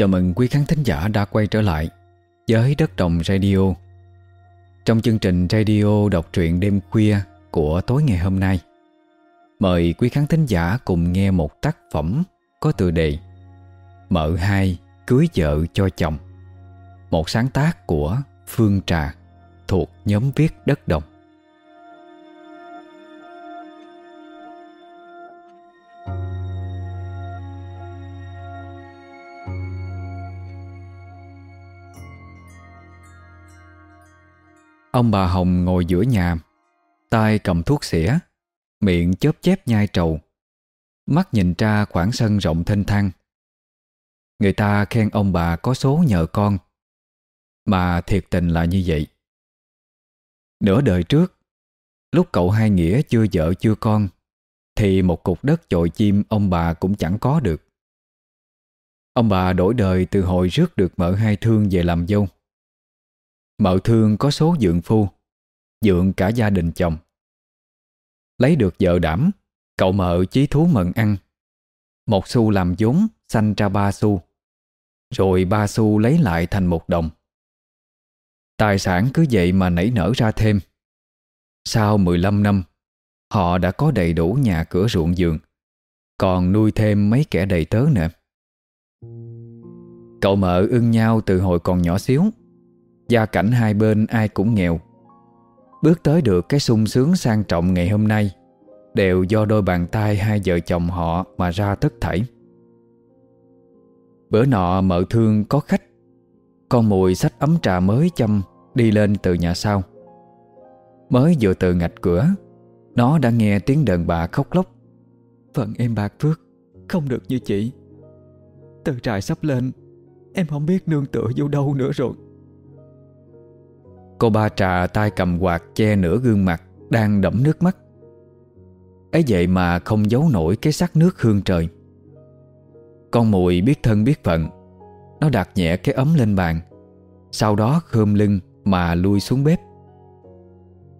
Chào mừng quý khán thính giả đã quay trở lại với Đất Đồng Radio. Trong chương trình radio đọc truyện đêm khuya của tối ngày hôm nay, Mời quý khán thính giả cùng nghe một tác phẩm có tựa đề Mợ hai cưới vợ cho chồng, Một sáng tác của Phương Trà thuộc nhóm viết Đất Đồng. Ông bà Hồng ngồi giữa nhà, tay cầm thuốc xỉa, Miệng chớp chép nhai trầu. Mắt nhìn ra khoảng sân rộng thênh thang. Người ta khen ông bà có số nhờ con, Mà thiệt tình là như vậy. Nửa đời trước, Lúc cậu hai nghĩa chưa vợ chưa con, Thì một cục đất chội chim ông bà cũng chẳng có được. Ông bà đổi đời từ hồi rước được mợ hai thương về làm dâu. Mợ thương có số dượng phu Dượng cả gia đình chồng. Lấy được vợ đảm Cậu mợ chí thú mận ăn. Một xu làm vốn Xanh ra ba xu. Rồi ba xu lấy lại thành một đồng. Tài sản cứ vậy mà nảy nở ra thêm. Sau 15 năm Họ đã có đầy đủ nhà cửa ruộng giường, Còn nuôi thêm mấy kẻ đầy tớ nữa. Cậu mợ ưng nhau từ hồi còn nhỏ xíu. Gia cảnh hai bên ai cũng nghèo. Bước tới được cái sung sướng sang trọng ngày hôm nay, Đều do đôi bàn tay hai vợ chồng họ mà ra tất thảy. Bữa nọ mợ thương có khách, Con mùi sách ấm trà mới chăm Đi lên từ nhà sau. Mới vừa từ ngạch cửa, Nó đã nghe tiếng đàn bà khóc lóc. Phận em bạc phước, Không được như chị. Từ trại sắp lên, Em không biết nương tựa vô đâu nữa rồi. Cô ba trà tay cầm quạt che nửa gương mặt, Đang đẫm nước mắt. Ấy vậy mà không giấu nổi cái sắc nước hương trời. Con mùi biết thân biết phận, Nó đặt nhẹ cái ấm lên bàn, Sau đó khơm lưng mà lui xuống bếp.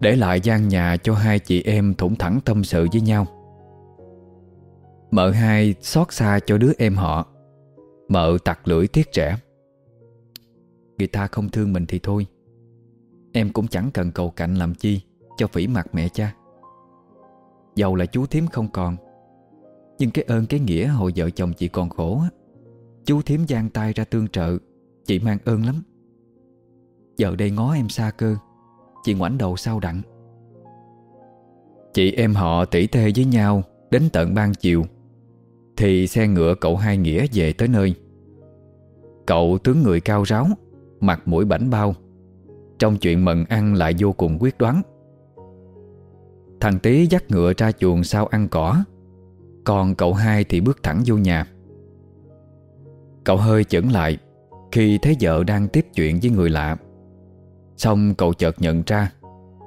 Để lại gian nhà cho hai chị em thủng thẳng tâm sự với nhau. Mợ hai xót xa cho đứa em họ, Mợ tặc lưỡi tiếc trẻ Người ta không thương mình thì thôi. Em cũng chẳng cần cầu cạnh làm chi Cho phỉ mặt mẹ cha. Dầu là chú thím không còn, Nhưng cái ơn, cái nghĩa hồi vợ chồng chị còn khổ Chú thím giang tay ra tương trợ, Chị mang ơn lắm. Giờ đây ngó em xa cơ, Chị ngoảnh đầu sau đặng. Chị em họ tỉ tê với nhau Đến tận ban chiều, Thì xe ngựa cậu hai nghĩa về tới nơi. Cậu tướng người cao ráo, Mặt mũi bảnh bao trong chuyện mận ăn lại vô cùng quyết đoán. Thằng Tý dắt ngựa ra chuồng sau ăn cỏ. Còn cậu hai thì bước thẳng vô nhà. Cậu hơi chững lại Khi thấy vợ đang tiếp chuyện với người lạ. Xong cậu chợt nhận ra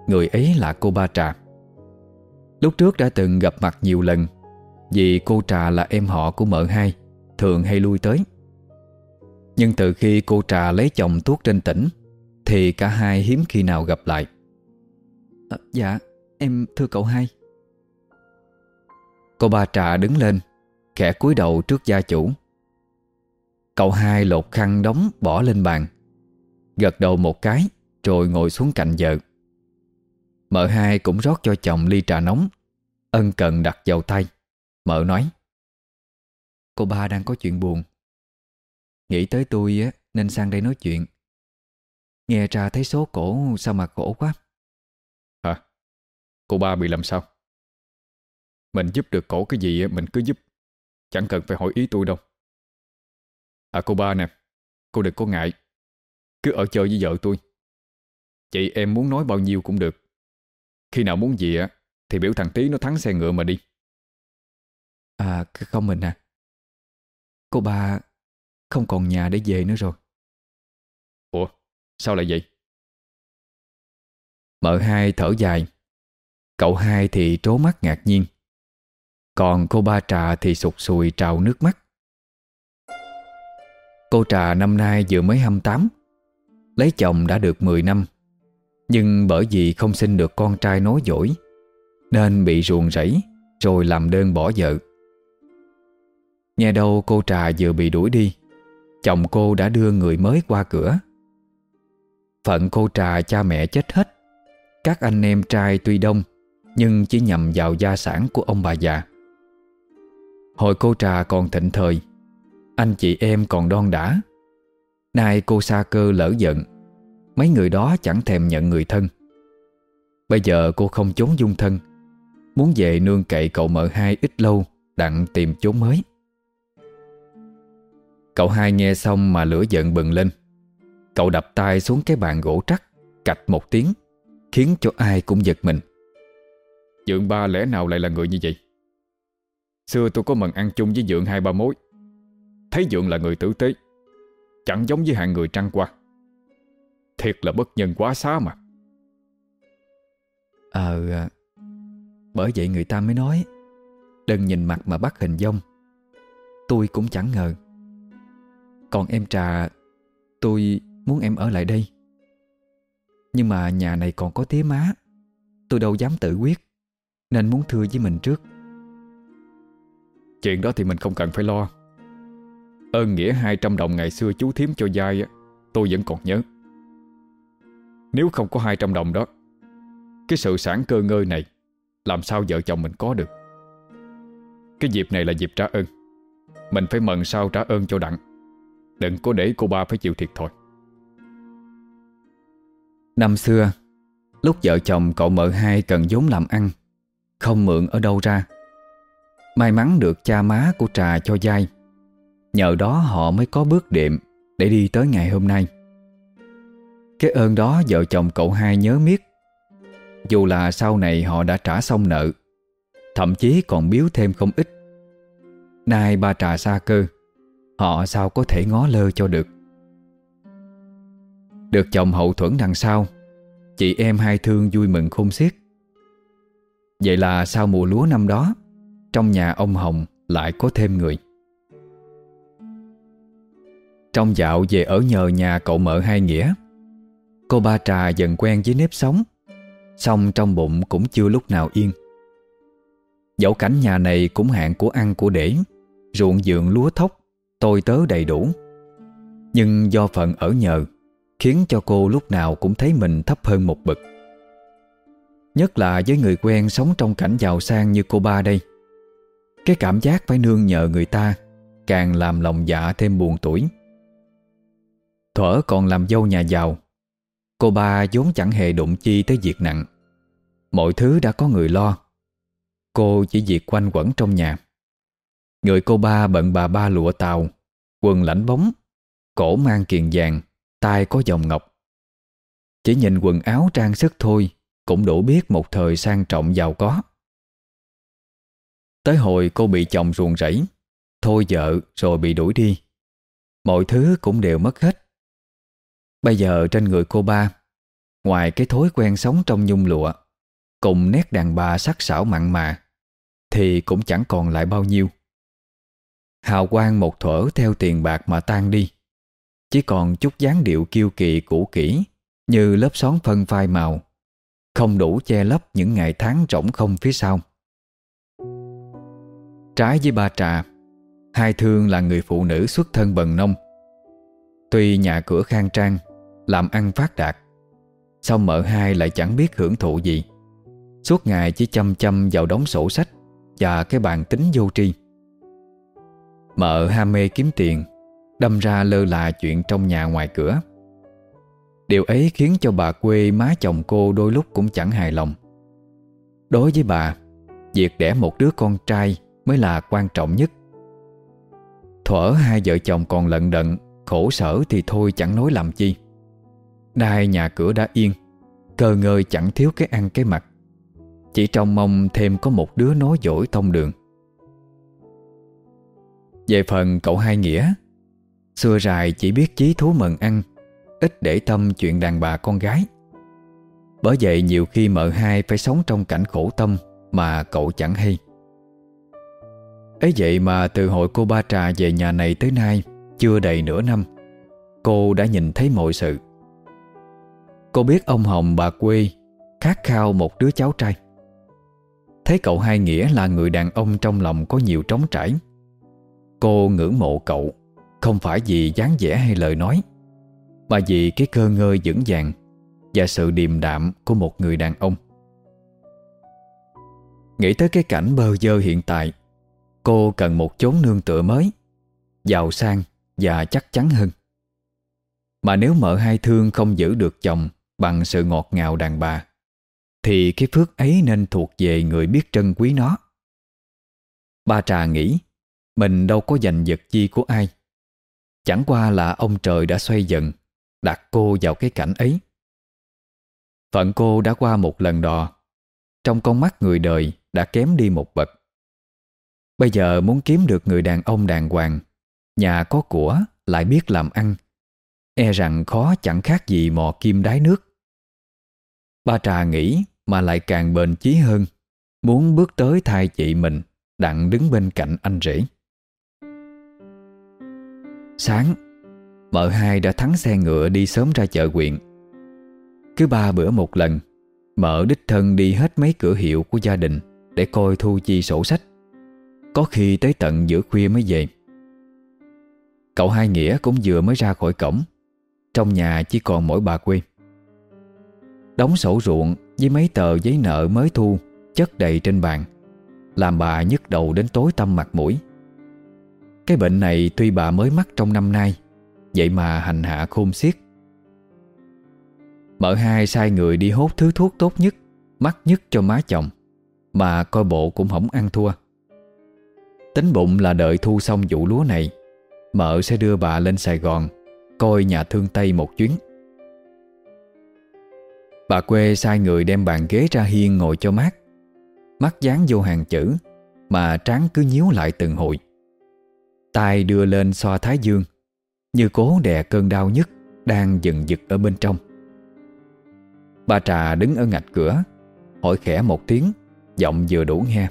Người ấy là cô Ba Trà. Lúc trước đã từng gặp mặt nhiều lần, Vì cô Trà là em họ của mợ hai, Thường hay lui tới. Nhưng từ khi cô Trà lấy chồng tuốt trên tỉnh thì cả hai hiếm khi nào gặp lại. À, Dạ em thưa cậu hai. Cô ba trà đứng lên Khẽ cúi đầu trước gia chủ. Cậu hai lột khăn đóng bỏ lên bàn Gật đầu một cái Rồi ngồi xuống cạnh vợ. Mợ hai cũng rót cho chồng ly trà nóng Ân cần đặt vào tay. Mợ nói Cô ba đang có chuyện buồn. Nghĩ tới tôi á nên sang đây nói chuyện Nghe ra thấy số cổ sao mà khổ quá. Hả? Cô ba bị làm sao? Mình giúp được cổ cái gì mình cứ giúp. Chẳng cần phải hỏi ý tôi đâu. À cô ba nè Cô đừng có ngại. Cứ ở chơi với vợ tôi. Chị em muốn nói bao nhiêu cũng được. Khi nào muốn gì á Thì biểu thằng Tí nó thắng xe ngựa mà đi. À không mình à. Cô ba không còn nhà để về nữa rồi Sao lại vậy? Mợ hai thở dài. Cậu hai thì trố mắt ngạc nhiên. Còn cô ba trà thì sụt sùi trào nước mắt. Cô trà năm nay vừa mới 28 Lấy chồng đã được 10 năm. Nhưng bởi vì không sinh được con trai nối dỗi, Nên bị ruồng rẫy, Rồi làm đơn bỏ vợ. Nghe đâu cô trà vừa bị đuổi đi, Chồng cô đã đưa người mới qua cửa. Phận cô trà cha mẹ chết hết. Các anh em trai tuy đông, Nhưng chỉ nhầm vào gia sản của ông bà già. Hồi cô trà còn thịnh thời, Anh chị em còn đon đã Nay cô xa cơ lỡ giận, Mấy người đó chẳng thèm nhận người thân. Bây giờ cô không trốn dung thân, Muốn về nương cậy cậu mợ hai ít lâu, Đặng tìm chốn mới. Cậu hai nghe xong mà lửa giận bừng lên. Cậu đập tay xuống cái bàn gỗ trắc Cạch một tiếng Khiến cho ai cũng giật mình. Dượng ba lẽ nào lại là người như vậy? Xưa tôi có mần ăn chung với dượng hai ba mối. Thấy dượng là người tử tế Chẳng giống với hạng người trăng qua. Thiệt là bất nhân quá xá mà. Ờ à, Bởi vậy người ta mới nói Đừng nhìn mặt mà bắt hình dông Tôi cũng chẳng ngờ. Còn em Trà Tôi muốn em ở lại đây. Nhưng mà nhà này còn có tía má. Tôi đâu dám tự quyết, Nên muốn thưa với mình trước. Chuyện đó thì mình không cần phải lo. Ơn nghĩa 200 đồng ngày xưa chú thím cho dai Tôi vẫn còn nhớ. Nếu không có 200 đồng đó, Cái sự sản cơ ngơi này, Làm sao vợ chồng mình có được? Cái dịp này là dịp trả ơn. Mình phải mần sao trả ơn cho đặng. Đừng có để cô ba phải chịu thiệt thôi Năm xưa, Lúc vợ chồng cậu mợ hai cần vốn làm ăn, Không mượn ở đâu ra. May mắn được cha má của Trà cho dai. Nhờ đó họ mới có bước đệm Để đi tới ngày hôm nay. Cái ơn đó vợ chồng cậu hai nhớ miết. Dù là sau này họ đã trả xong nợ, Thậm chí còn biếu thêm không ít. Nay ba trà xa cơ, Họ sao có thể ngó lơ cho được? Được chồng hậu thuẫn đằng sau, Chị em hai thương vui mừng khôn xiết. Vậy là sau mùa lúa năm đó, Trong nhà ông Hồng lại có thêm người. Trong dạo về ở nhờ nhà cậu mợ hai nghĩa, Cô ba trà dần quen với nếp sống Xong trong bụng cũng chưa lúc nào yên. Dẫu cảnh nhà này cũng hạn của ăn của để, Ruộng vườn lúa thóc, Tôi tớ đầy đủ. Nhưng do phận ở nhờ Khiến cho cô lúc nào cũng thấy mình thấp hơn một bậc. Nhất là với người quen sống trong cảnh giàu sang như cô ba đây. Cái cảm giác phải nương nhờ người ta, Càng làm lòng dạ thêm buồn tuổi Thuở còn làm dâu nhà giàu, Cô ba vốn chẳng hề đụng chi tới việc nặng. Mọi thứ đã có người lo, Cô chỉ việc quanh quẩn trong nhà. Người cô ba bận bà ba lụa tàu, Quần lãnh bóng, Cổ mang kiền vàng tay có dòng ngọc. Chỉ nhìn quần áo trang sức thôi, Cũng đủ biết một thời sang trọng giàu có. Tới hồi cô bị chồng ruồng rẫy, Thôi vợ rồi bị đuổi đi. Mọi thứ cũng đều mất hết. Bây giờ trên người cô ba, Ngoài cái thói quen sống trong nhung lụa, Cùng nét đàn bà sắc sảo mặn mà, Thì cũng chẳng còn lại bao nhiêu. Hào quang một thuở theo tiền bạc mà tan đi. Chỉ còn chút dáng điệu kiêu kỳ cũ kỹ, Như lớp xón phân phai màu. Không đủ che lấp những ngày tháng rỗng không phía sau. Trái với ba trà, Hai thương là người phụ nữ xuất thân bần nông. Tuy nhà cửa khang trang, Làm ăn phát đạt Xong mợ hai lại chẳng biết hưởng thụ gì. Suốt ngày chỉ chăm chăm vào đóng sổ sách Và cái bàn tính vô tri. Mợ ham mê kiếm tiền Đâm ra lơ là chuyện trong nhà ngoài cửa. Điều ấy khiến cho bà quê má chồng cô đôi lúc cũng chẳng hài lòng. Đối với bà, Việc đẻ một đứa con trai mới là quan trọng nhất. Thuở hai vợ chồng còn lận đận, Khổ sở thì thôi chẳng nói làm chi. Nay nhà cửa đã yên Cơ ngơi chẳng thiếu cái ăn cái mặt Chỉ trong mong thêm có một đứa nói dỗi thông đường. Về phần cậu hai nghĩa Xưa rài chỉ biết chí thú mần ăn, Ít để tâm chuyện đàn bà con gái. Bởi vậy nhiều khi mợ hai phải sống trong cảnh khổ tâm Mà cậu chẳng hay. Ấy vậy mà từ hội cô ba trà về nhà này tới nay, Chưa đầy nửa năm, Cô đã nhìn thấy mọi sự. Cô biết ông Hồng bà quê Khát khao một đứa cháu trai. Thấy cậu hai nghĩa là người đàn ông trong lòng có nhiều trống trải, Cô ngưỡng mộ cậu. Không phải vì dáng vẻ hay lời nói, Mà vì cái cơ ngơi vững vàng Và sự điềm đạm của một người đàn ông. Nghĩ tới cái cảnh bơ dơ hiện tại, Cô cần một chốn nương tựa mới, Giàu sang và chắc chắn hơn. Mà nếu mợ hai thương không giữ được chồng Bằng sự ngọt ngào đàn bà, Thì cái phước ấy nên thuộc về người biết trân quý nó. Ba trà nghĩ, Mình đâu có giành giật chi của ai. Chẳng qua là ông trời đã xoay dần, Đặt cô vào cái cảnh ấy. Phận cô đã qua một lần đò. Trong con mắt người đời đã kém đi một bậc. Bây giờ muốn kiếm được người đàn ông đàng hoàng, Nhà có của lại biết làm ăn. E rằng khó chẳng khác gì mò kim đáy nước. Ba trà nghĩ mà lại càng bền chí hơn, Muốn bước tới thay chị mình, Đặng đứng bên cạnh anh rể. Sáng Mợ hai đã thắng xe ngựa đi sớm ra chợ quyện. Cứ ba bữa một lần Mợ đích thân đi hết mấy cửa hiệu của gia đình Để coi thu chi sổ sách. Có khi tới tận giữa khuya mới về. Cậu hai Nghĩa cũng vừa mới ra khỏi cổng, Trong nhà chỉ còn mỗi bà quê. Đóng sổ ruộng với mấy tờ giấy nợ mới thu Chất đầy trên bàn, Làm bà nhức đầu đến tối tâm mặt mũi. Cái bệnh này tuy bà mới mắc trong năm nay, Vậy mà hành hạ khôn xiết. Mợ hai sai người đi hốt thứ thuốc tốt nhất, Mắc nhất cho má chồng, Mà coi bộ cũng không ăn thua. Tính bụng là đợi thu xong vụ lúa này, Mợ sẽ đưa bà lên Sài Gòn, Coi nhà thương Tây một chuyến. Bà quê sai người đem bàn ghế ra hiên ngồi cho mát. Mắt dán vô hàng chữ, Mà trán cứ nhíu lại từng hồi tay đưa lên xoa thái dương, Như cố đè cơn đau nhất Đang dần dực ở bên trong. Bà trà đứng ở ngạch cửa, Hỏi khẽ một tiếng, Giọng vừa đủ nghe.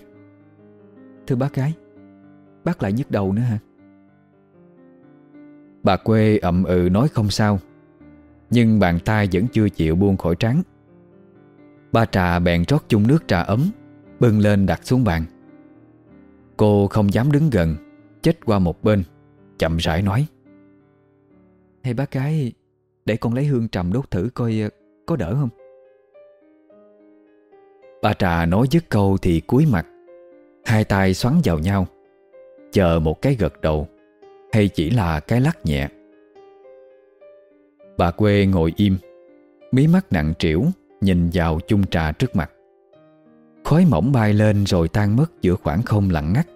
Thưa bác gái, Bác lại nhức đầu nữa hả? Bà quê ậm ừ nói không sao, Nhưng bàn tay vẫn chưa chịu buông khỏi trắng Ba trà bèn rót chung nước trà ấm, Bưng lên đặt xuống bàn. Cô không dám đứng gần Chết qua một bên, Chậm rãi nói. Hay bác gái, Để con lấy hương trầm đốt thử coi ờ, Có đỡ không? Bà trà nói dứt câu thì cúi mặt, Hai tay xoắn vào nhau, Chờ một cái gật đầu, Hay chỉ là cái lắc nhẹ. Bà quê ngồi im, Mí mắt nặng trĩu, Nhìn vào chung trà trước mặt. Khói mỏng bay lên rồi tan mất giữa khoảng không lặng ngắt.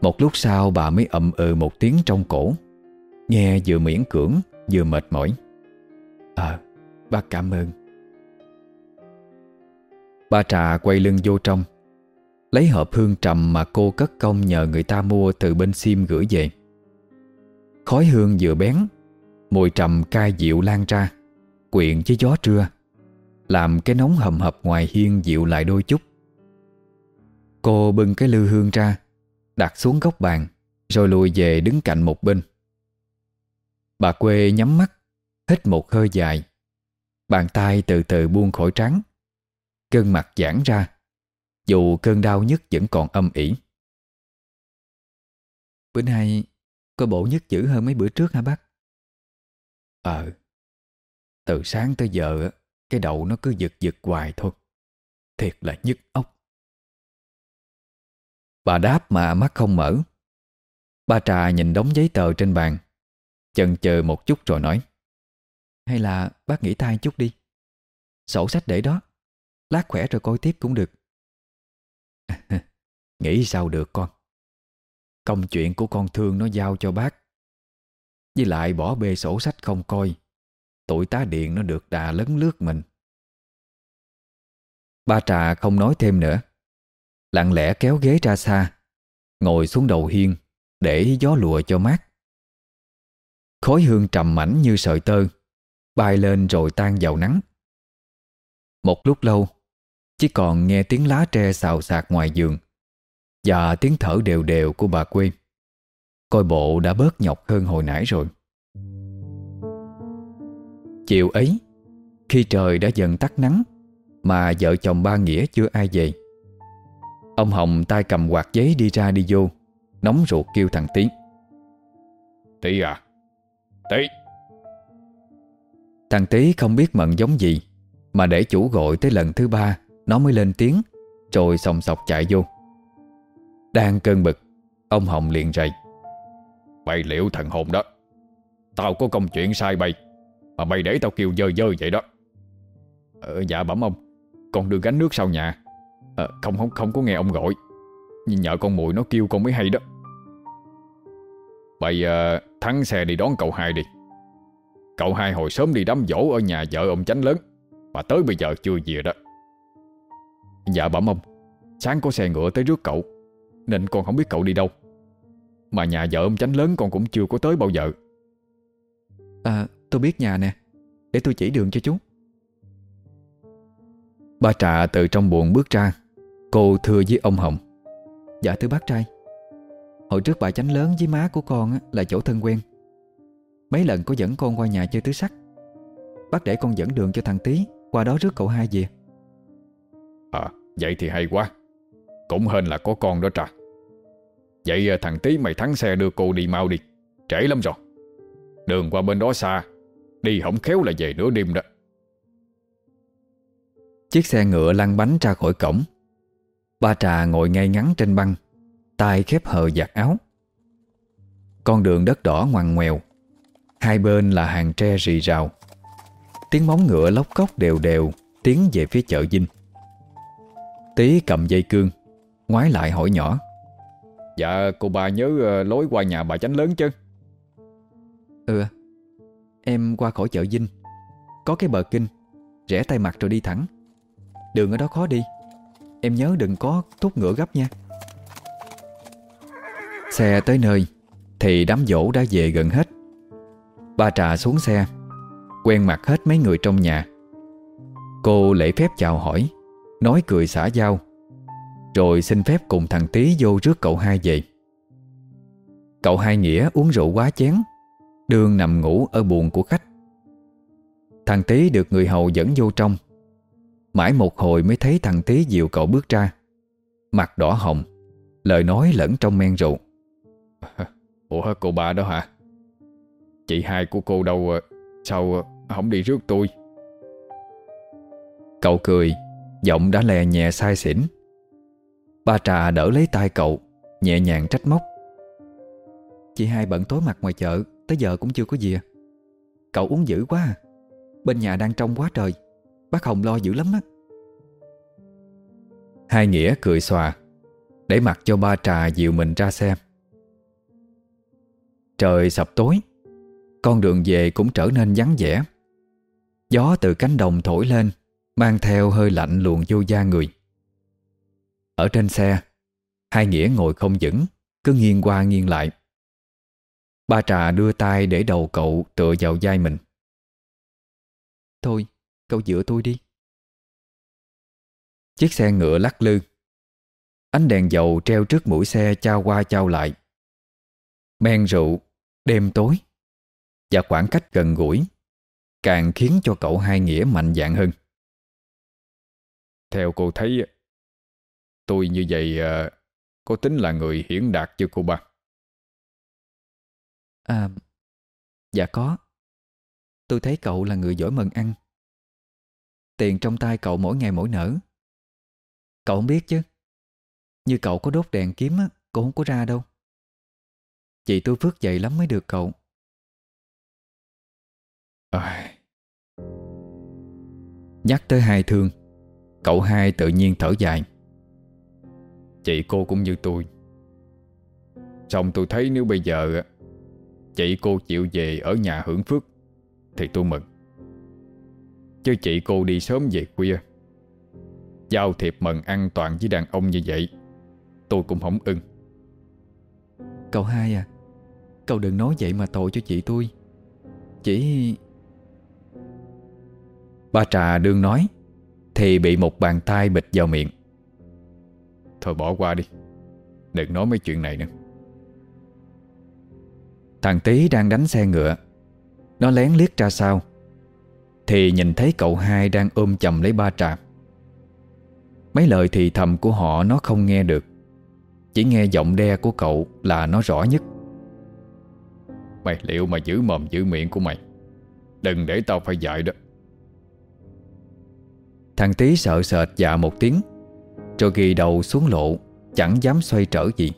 Một lúc sau bà mới ậm ừ một tiếng trong cổ. Nghe vừa miễn cưỡng vừa mệt mỏi. Ờ, bác cảm ơn. Ba trà quay lưng vô trong. Lấy hộp hương trầm mà cô cất công nhờ người ta mua từ bên sim gửi về. Khói hương vừa bén Mùi trầm cay dịu lan ra Quyện với gió trưa Làm cái nóng hầm hập ngoài hiên dịu lại đôi chút. Cô bưng cái lư hương ra Đặt xuống góc bàn, Rồi lùi về đứng cạnh một bên. Bà quê nhắm mắt, Hít một hơi dài. Bàn tay từ từ buông khỏi trắng Cơn mặt giãn ra. Dù cơn đau nhất vẫn còn âm ỉ. Bữa nay Có bộ nhất dữ hơn mấy bữa trước hả bác? Ờ. Từ sáng tới giờ Cái đầu nó cứ giật giật hoài thôi. Thiệt là nhức óc. Bà đáp mà mắt không mở. Ba trà nhìn đống giấy tờ trên bàn, Chần chờ một chút rồi nói, Hay là bác nghỉ tay chút đi. Sổ sách để đó, Lát khỏe rồi coi tiếp cũng được. Nghĩ sao được con? Công chuyện của con thương nó giao cho bác. Với lại bỏ bê sổ sách không coi, Tụi tá điện nó được đà lấn lướt mình. Ba trà không nói thêm nữa. Lặng lẽ kéo ghế ra xa, Ngồi xuống đầu hiên Để gió lùa cho mát. Khói hương trầm mảnh như sợi tơ, Bay lên rồi tan vào nắng. Một lúc lâu, Chỉ còn nghe tiếng lá tre xào xạc ngoài giường Và tiếng thở đều đều của bà quê. Coi bộ đã bớt nhọc hơn hồi nãy rồi. Chiều ấy, Khi trời đã dần tắt nắng Mà vợ chồng ba Nghĩa chưa ai về Ông Hồng tay cầm quạt giấy đi ra đi vô Nóng ruột kêu thằng Tí à? Tí. Thằng Tí không biết mận giống gì Mà để chủ gọi tới lần thứ ba Nó mới lên tiếng Rồi sòng sọc chạy vô. Đang cơn bực Ông Hồng liền rầy. Bày liệu thần hồn đó. Tao có công chuyện sai bay Mà mày để tao kêu dơ dơ vậy đó. Ờ, Dạ bẩm ông Con đưa gánh nước sau nhà à, Không không không có nghe ông gọi. Nhưng nhờ con mùi nó kêu con mới hay đó. Bây uh, ờ, thắng xe đi đón cậu hai đi. Cậu hai hồi sớm đi đám dỗ Ở nhà vợ ông chánh lớn. Mà tới bây giờ chưa về đó. Dạ bẩm ông Sáng có xe ngựa tới rước cậu. Nên con không biết cậu đi đâu. Mà nhà vợ ông chánh lớn con cũng chưa có tới bao giờ. À tôi biết nhà nè. Để tôi chỉ đường cho chú. Ba trà từ trong buồng bước ra. Cô thưa với ông Hồng. Dạ thưa bác trai. Hồi trước bà chánh lớn với má của con là chỗ thân quen. Mấy lần có dẫn con qua nhà chơi tứ sắc. Bác để con dẫn đường cho thằng Tý Qua đó rước cậu hai về. À vậy thì hay quá. Cũng hên là có con đó trà. Vậy à, thằng Tý mày thắng xe đưa cô đi mau đi. Trễ lắm rồi. Đường qua bên đó xa Đi không khéo là về nửa đêm đó. Chiếc xe ngựa lăn bánh ra khỏi cổng Ba trà ngồi ngay ngắn trên băng tay khép hờ giặt áo. Con đường đất đỏ ngoằn ngoèo Hai bên là hàng tre rì rào. Tiếng móng ngựa lóc cốc đều đều Tiến về phía chợ Vinh. Tí cầm dây cương Ngoái lại hỏi nhỏ. Dạ cô bà nhớ uh, lối qua nhà bà chánh lớn chứ? Ừ Em qua khỏi chợ Vinh. Có cái bờ kinh Rẽ tay mặt rồi đi thẳng. Đường ở đó khó đi Em nhớ đừng có thúc ngựa gấp nha. Xe tới nơi, Thì đám dỗ đã về gần hết. Ba trà xuống xe, Quen mặt hết mấy người trong nhà. Cô lễ phép chào hỏi, Nói cười xả giao Rồi xin phép cùng thằng Tý vô rước cậu hai về. Cậu hai Nghĩa uống rượu quá chén, Đường nằm ngủ ở buồng của khách. Thằng Tý được người hầu dẫn vô trong. Mãi một hồi mới thấy thằng Tý dịu cậu bước ra. Mặt đỏ hồng Lời nói lẫn trong men rượu. Ủa cô bà đó hả? Chị hai của cô đâu Sao không đi rước tôi? Cậu cười Giọng đã lè nhẹ sai xỉn. Ba trà đỡ lấy tay cậu Nhẹ nhàng trách móc. Chị hai bận tối mặt ngoài chợ Tới giờ cũng chưa có gì à Cậu uống dữ quá à. Bên nhà đang trong quá trời Bác Hồng lo dữ lắm á. Hai Nghĩa cười xòa Để mặc cho ba trà dịu mình ra xem. Trời sập tối Con đường về cũng trở nên vắng vẻ. Gió từ cánh đồng thổi lên Mang theo hơi lạnh luồn vô da người. Ở trên xe Hai Nghĩa ngồi không vững Cứ nghiêng qua nghiêng lại. Ba trà đưa tay để đầu cậu tựa vào vai mình. Thôi, cậu dựa tôi đi. Chiếc xe ngựa lắc lư. Ánh đèn dầu treo trước mũi xe trao qua trao lại. Men rượu, đêm tối. Và khoảng cách gần gũi Càng khiến cho cậu hai nghĩa mạnh dạng hơn. Theo cô thấy Tôi như vậy à, Có tính là người hiển đạt chưa cô ba? À Dạ có. Tôi thấy cậu là người giỏi mần ăn Tiền trong tay cậu mỗi ngày mỗi nở. Cậu không biết chứ. Như cậu có đốt đèn kiếm á, Cũng không có ra đâu. Chị tôi phước dậy lắm mới được cậu. À. Nhắc tới hai thương, Cậu hai tự nhiên thở dài. Chị cô cũng như tôi. Xong tôi thấy nếu bây giờ Chị cô chịu về ở nhà hưởng phước, Thì tôi mừng. Chứ chị cô đi sớm về khuya. Giao thiệp mần ăn toàn với đàn ông như vậy Tôi cũng không ưng. Cậu hai à Cậu đừng nói vậy mà tội cho chị tôi. Chỉ Ba trà đương nói Thì bị một bàn tay bịch vào miệng. Thôi bỏ qua đi Đừng nói mấy chuyện này nữa. Thằng Tý đang đánh xe ngựa Nó lén liếc ra sau thì nhìn thấy cậu hai đang ôm chầm lấy ba trà Mấy lời thì thầm của họ nó không nghe được. Chỉ nghe giọng đe của cậu là nó rõ nhất. Mày liệu mà giữ mồm giữ miệng của mày? Đừng để tao phải dạy đó. Thằng tí sợ sệt dạ một tiếng, Rồi ghi đầu xuống lộ, Chẳng dám xoay trở gì.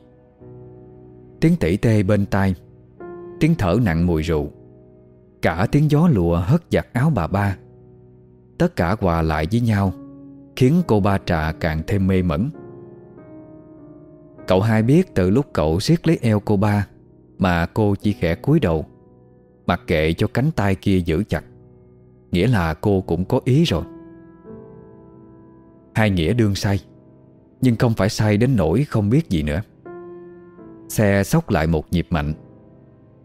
Tiếng tỉ tê bên tai, Tiếng thở nặng mùi rượu. Cả tiếng gió lùa hất giặt áo bà ba. Tất cả hòa lại với nhau, Khiến cô ba trà càng thêm mê mẩn. Cậu hai biết từ lúc cậu siết lấy eo cô ba, Mà cô chỉ khẽ cúi đầu, Mặc kệ cho cánh tay kia giữ chặt. Nghĩa là cô cũng có ý rồi. Hai Nghĩa đương say Nhưng không phải say đến nỗi không biết gì nữa. Xe sóc lại một nhịp mạnh.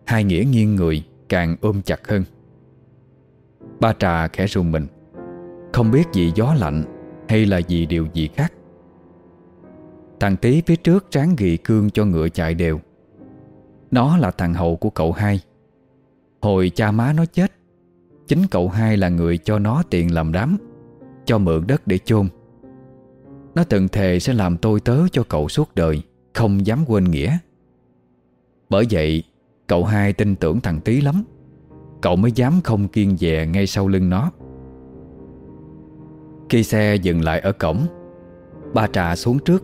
Hai Nghĩa nghiêng người Càng ôm chặt hơn. Ba trà khẽ rùng mình. Không biết vì gió lạnh Hay là vì điều gì khác. Thằng tí phía trước tráng ghi cương cho ngựa chạy đều. Nó là thằng hậu của cậu hai. Hồi cha má nó chết, Chính cậu hai là người cho nó tiền làm đám, Cho mượn đất để chôn. Nó từng thề sẽ làm tôi tớ cho cậu suốt đời, Không dám quên nghĩa. Bởi vậy Cậu hai tin tưởng thằng tí lắm. Cậu mới dám không kiên dè ngay sau lưng nó. Khi xe dừng lại ở cổng, Ba trà xuống trước.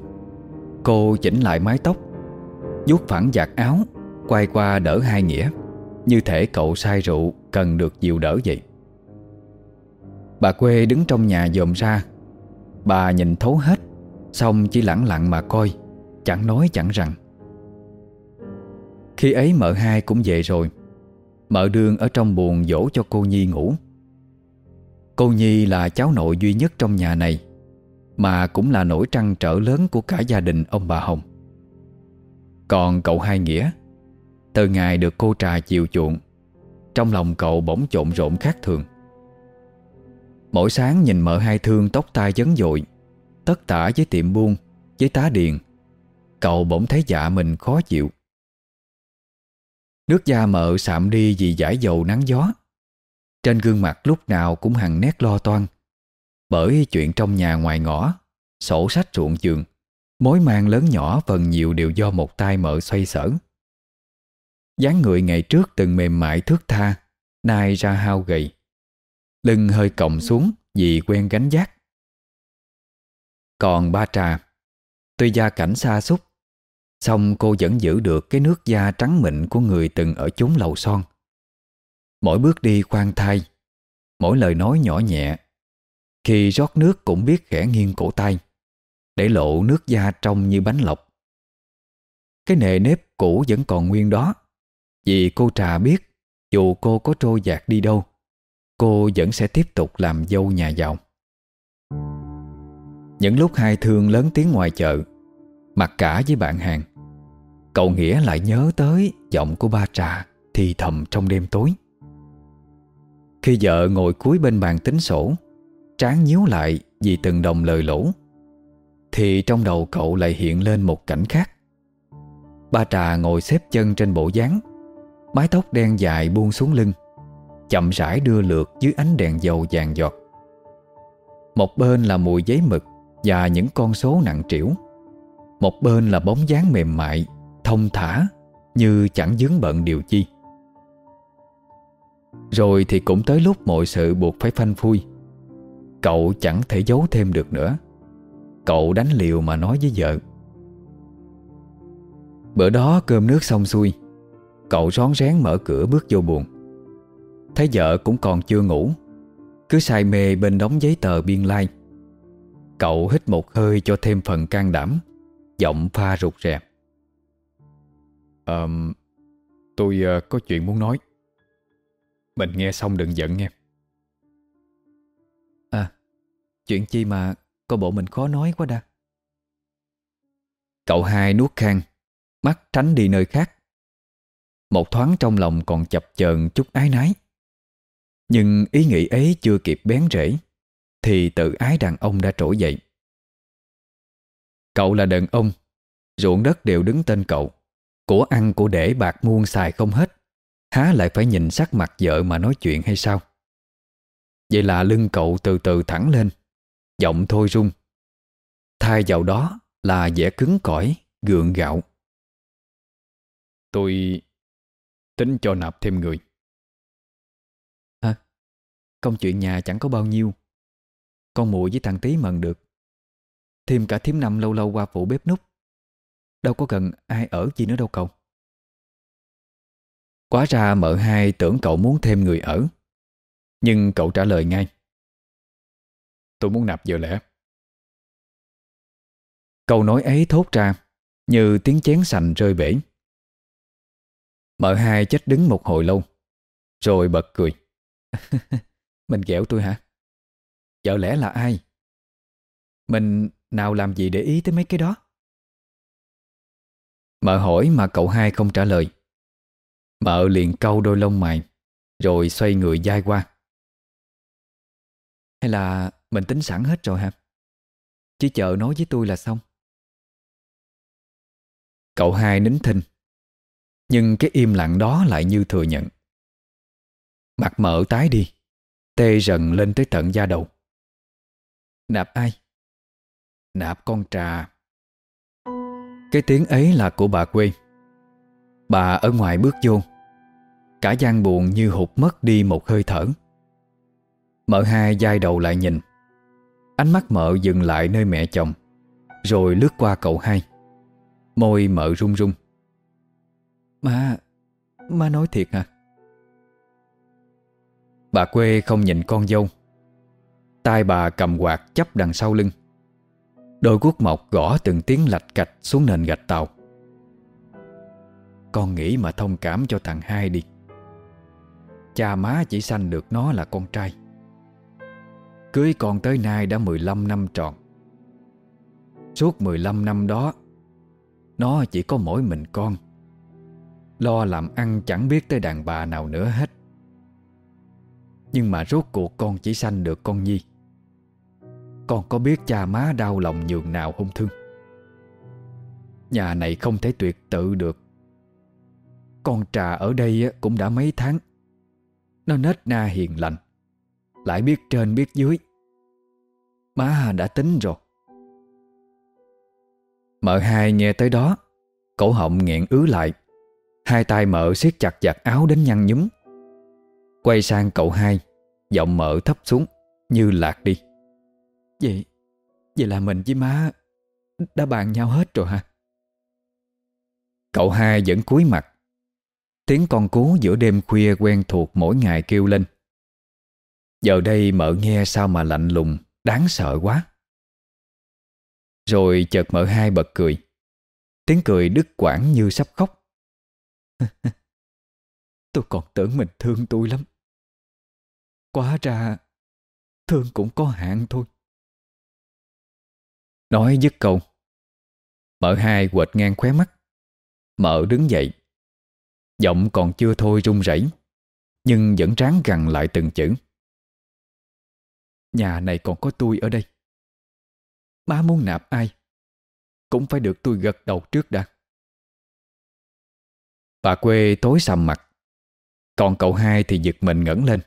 Cô chỉnh lại mái tóc, vuốt phẳng giặt áo, Quay qua đỡ hai nghĩa. Như thể cậu say rượu Cần được dịu đỡ vậy. Bà quê đứng trong nhà dòm ra. Bà nhìn thấu hết, Xong chỉ lặng lặng mà coi, Chẳng nói chẳng rằng. Khi ấy mợ hai cũng về rồi. Mợ đương ở trong buồn dỗ cho cô Nhi ngủ. Cô Nhi là cháu nội duy nhất trong nhà này, Mà cũng là nỗi trăn trở lớn của cả gia đình ông bà Hồng. Còn cậu hai Nghĩa, Từ ngày được cô trà chiều chuộng, Trong lòng cậu bỗng trộn rộn khác thường. Mỗi sáng nhìn mợ hai thương tóc tai dấn dội, Tất tả với tiệm buôn, Với tá điền, Cậu bỗng thấy dạ mình khó chịu. Nước da mợ sạm đi vì giải dầu nắng gió. Trên gương mặt lúc nào cũng hằng nét lo toan. Bởi chuyện trong nhà ngoài ngõ, Sổ sách ruộng giường, Mối mang lớn nhỏ phần nhiều đều do một tay mợ xoay sở. Dáng người ngày trước từng mềm mại thước tha, Nay ra hao gầy. Lưng hơi còng xuống vì quen gánh giác. Còn ba trà, Tuy gia cảnh xa xúc Xong cô vẫn giữ được cái nước da trắng mịn của người từng ở chốn lầu son. Mỗi bước đi khoan thai, mỗi lời nói nhỏ nhẹ. Khi rót nước cũng biết khẽ nghiêng cổ tay, để lộ nước da trong như bánh lọc. Cái nề nếp cũ vẫn còn nguyên đó, vì cô trà biết dù cô có trôi dạt đi đâu, cô vẫn sẽ tiếp tục làm dâu nhà giàu. Những lúc hai thương lớn tiếng ngoài chợ, mặc cả với bạn hàng, Cậu Nghĩa lại nhớ tới giọng của ba trà thì thầm trong đêm tối. Khi vợ ngồi cuối bên bàn tính sổ, trán nhíu lại vì từng đồng lời lỗ, thì trong đầu cậu lại hiện lên một cảnh khác. Ba trà ngồi xếp chân trên bộ dáng, mái tóc đen dài buông xuống lưng, chậm rãi đưa lượt dưới ánh đèn dầu vàng giọt. Một bên là mùi giấy mực và những con số nặng trĩu. Một bên là bóng dáng mềm mại thông thả như chẳng dướng bận điều chi. Rồi thì cũng tới lúc mọi sự buộc phải phanh phui. Cậu chẳng thể giấu thêm được nữa. Cậu đánh liều mà nói với vợ. Bữa đó cơm nước xong xuôi, cậu rón rén mở cửa bước vô buồn. Thấy vợ cũng còn chưa ngủ, cứ say mê bên đóng giấy tờ biên lai. Cậu hít một hơi cho thêm phần can đảm, giọng pha rụt rè. À, tôi uh, có chuyện muốn nói. Mình nghe xong đừng giận nghe À Chuyện chi mà Có bộ mình khó nói quá đa Cậu hai nuốt khang Mắt tránh đi nơi khác. Một thoáng trong lòng còn chập chờn chút ái nái. Nhưng ý nghĩ ấy chưa kịp bén rễ Thì tự ái đàn ông đã trỗi dậy. Cậu là đàn ông Ruộng đất đều đứng tên cậu của ăn của để bạc muôn xài không hết. Há lại phải nhìn sắc mặt vợ mà nói chuyện hay sao? Vậy là lưng cậu từ từ thẳng lên, Giọng thôi rung. Thay vào đó là vẻ cứng cỏi, Gượng gạo. Tôi Tính cho nạp thêm người. Hả? Công chuyện nhà chẳng có bao nhiêu. Con muội với thằng tí mần được. Thêm cả thím năm lâu lâu qua phụ bếp nút Đâu có cần ai ở chi nữa đâu cậu. Quá ra mợ hai tưởng cậu muốn thêm người ở, Nhưng cậu trả lời ngay. Tôi muốn nạp giờ lẽ Câu nói ấy thốt ra Như tiếng chén sành rơi bể. Mợ hai chết đứng một hồi lâu, Rồi bật cười. Mình ghẹo tôi hả? Vợ lẽ là ai? Mình nào làm gì để ý tới mấy cái đó? Mợ hỏi mà cậu hai không trả lời. Mợ liền câu đôi lông mày, Rồi xoay người dai qua. Hay là mình tính sẵn hết rồi hả? Chỉ chờ nói với tôi là xong. Cậu hai nín thinh, Nhưng cái im lặng đó lại như thừa nhận. Mặt mợ tái đi, Tê rần lên tới tận da đầu. Nạp ai? Nạp con trà. Cái tiếng ấy là của bà quê. Bà ở ngoài bước vô. Cả gian buồn như hụt mất đi một hơi thở. Mợ hai dai đầu lại nhìn. Ánh mắt mợ dừng lại nơi mẹ chồng, Rồi lướt qua cậu hai. Môi mợ run run. Má Má nói thiệt hả Bà quê không nhìn con dâu. Tay bà cầm quạt chấp đằng sau lưng. Đôi guốc mọc gõ từng tiếng lạch cạch xuống nền gạch tàu. Con nghĩ mà thông cảm cho thằng hai đi. Cha má chỉ sanh được nó là con trai. Cưới con tới nay đã 15 năm tròn. Suốt 15 năm đó, Nó chỉ có mỗi mình con. Lo làm ăn chẳng biết tới đàn bà nào nữa hết. Nhưng mà rốt cuộc con chỉ sanh được con Nhi. Con có biết cha má đau lòng nhường nào không thương? Nhà này không thể tuyệt tự được. Con trà ở đây cũng đã mấy tháng. Nó nết na hiền lành. Lại biết trên biết dưới. Má đã tính rồi. Mợ hai nghe tới đó, Cổ họng nghẹn ứ lại. Hai tay mợ siết chặt giặt áo đến nhăn nhúm. Quay sang cậu hai, Giọng mợ thấp xuống, Như lạc đi. Vậy Vậy là mình với má Đã bàn nhau hết rồi hả? Cậu hai vẫn cúi mặt. Tiếng con cú giữa đêm khuya quen thuộc mỗi ngày kêu lên. Giờ đây mợ nghe sao mà lạnh lùng, Đáng sợ quá. Rồi chợt mợ hai bật cười. Tiếng cười đứt quãng như sắp khóc. Tôi còn tưởng mình thương tôi lắm. Quá ra Thương cũng có hạn thôi. Nói dứt câu. Mợ hai quệt ngang khóe mắt. Mợ đứng dậy. Giọng còn chưa thôi run rẩy, Nhưng vẫn ráng gằn lại từng chữ. Nhà này còn có tôi ở đây. Má muốn nạp ai? Cũng phải được tôi gật đầu trước đã. Bà quê tối sầm mặt. Còn cậu hai thì giật mình ngẩng lên.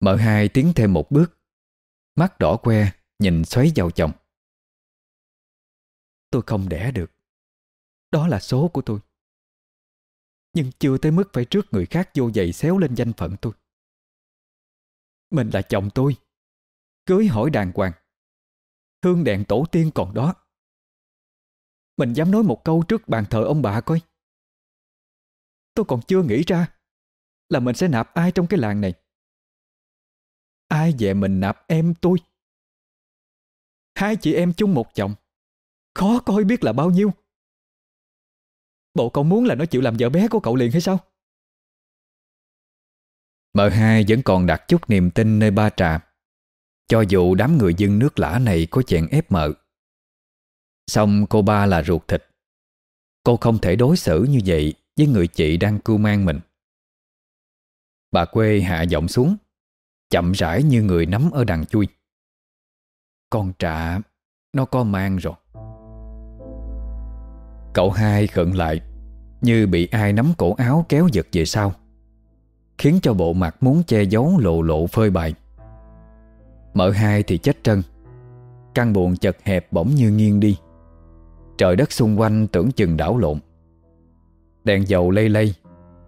Mợ hai tiến thêm một bước. Mắt đỏ que Nhìn xoáy vào chồng. Tôi không đẻ được. Đó là số của tôi. Nhưng chưa tới mức phải trước người khác vô dày xéo lên danh phận tôi. Mình là chồng tôi. Cưới hỏi đàng hoàng. Hương đèn tổ tiên còn đó. Mình dám nói một câu trước bàn thờ ông bà coi. Tôi còn chưa nghĩ ra Là mình sẽ nạp ai trong cái làng này. Ai về mình nạp em tôi? Hai chị em chung một chồng. Khó coi biết là bao nhiêu. Bộ cậu muốn là nó chịu làm vợ bé của cậu liền hay sao? Mợ hai vẫn còn đặt chút niềm tin nơi ba trà. Cho dù đám người dân nước lã này có chèn ép mợ. Xong cô ba là ruột thịt. Cô không thể đối xử như vậy Với người chị đang cưu mang mình. Bà quê hạ giọng xuống, Chậm rãi như người nắm ở đằng chui. Con trả Nó có mang rồi. Cậu hai khựng lại, Như bị ai nắm cổ áo kéo giật về sau, Khiến cho bộ mặt muốn che giấu lộ lộ phơi bày. Mở hai thì chết trân, Căn buồn chật hẹp bỗng như nghiêng đi. Trời đất xung quanh tưởng chừng đảo lộn. Đèn dầu lây lây,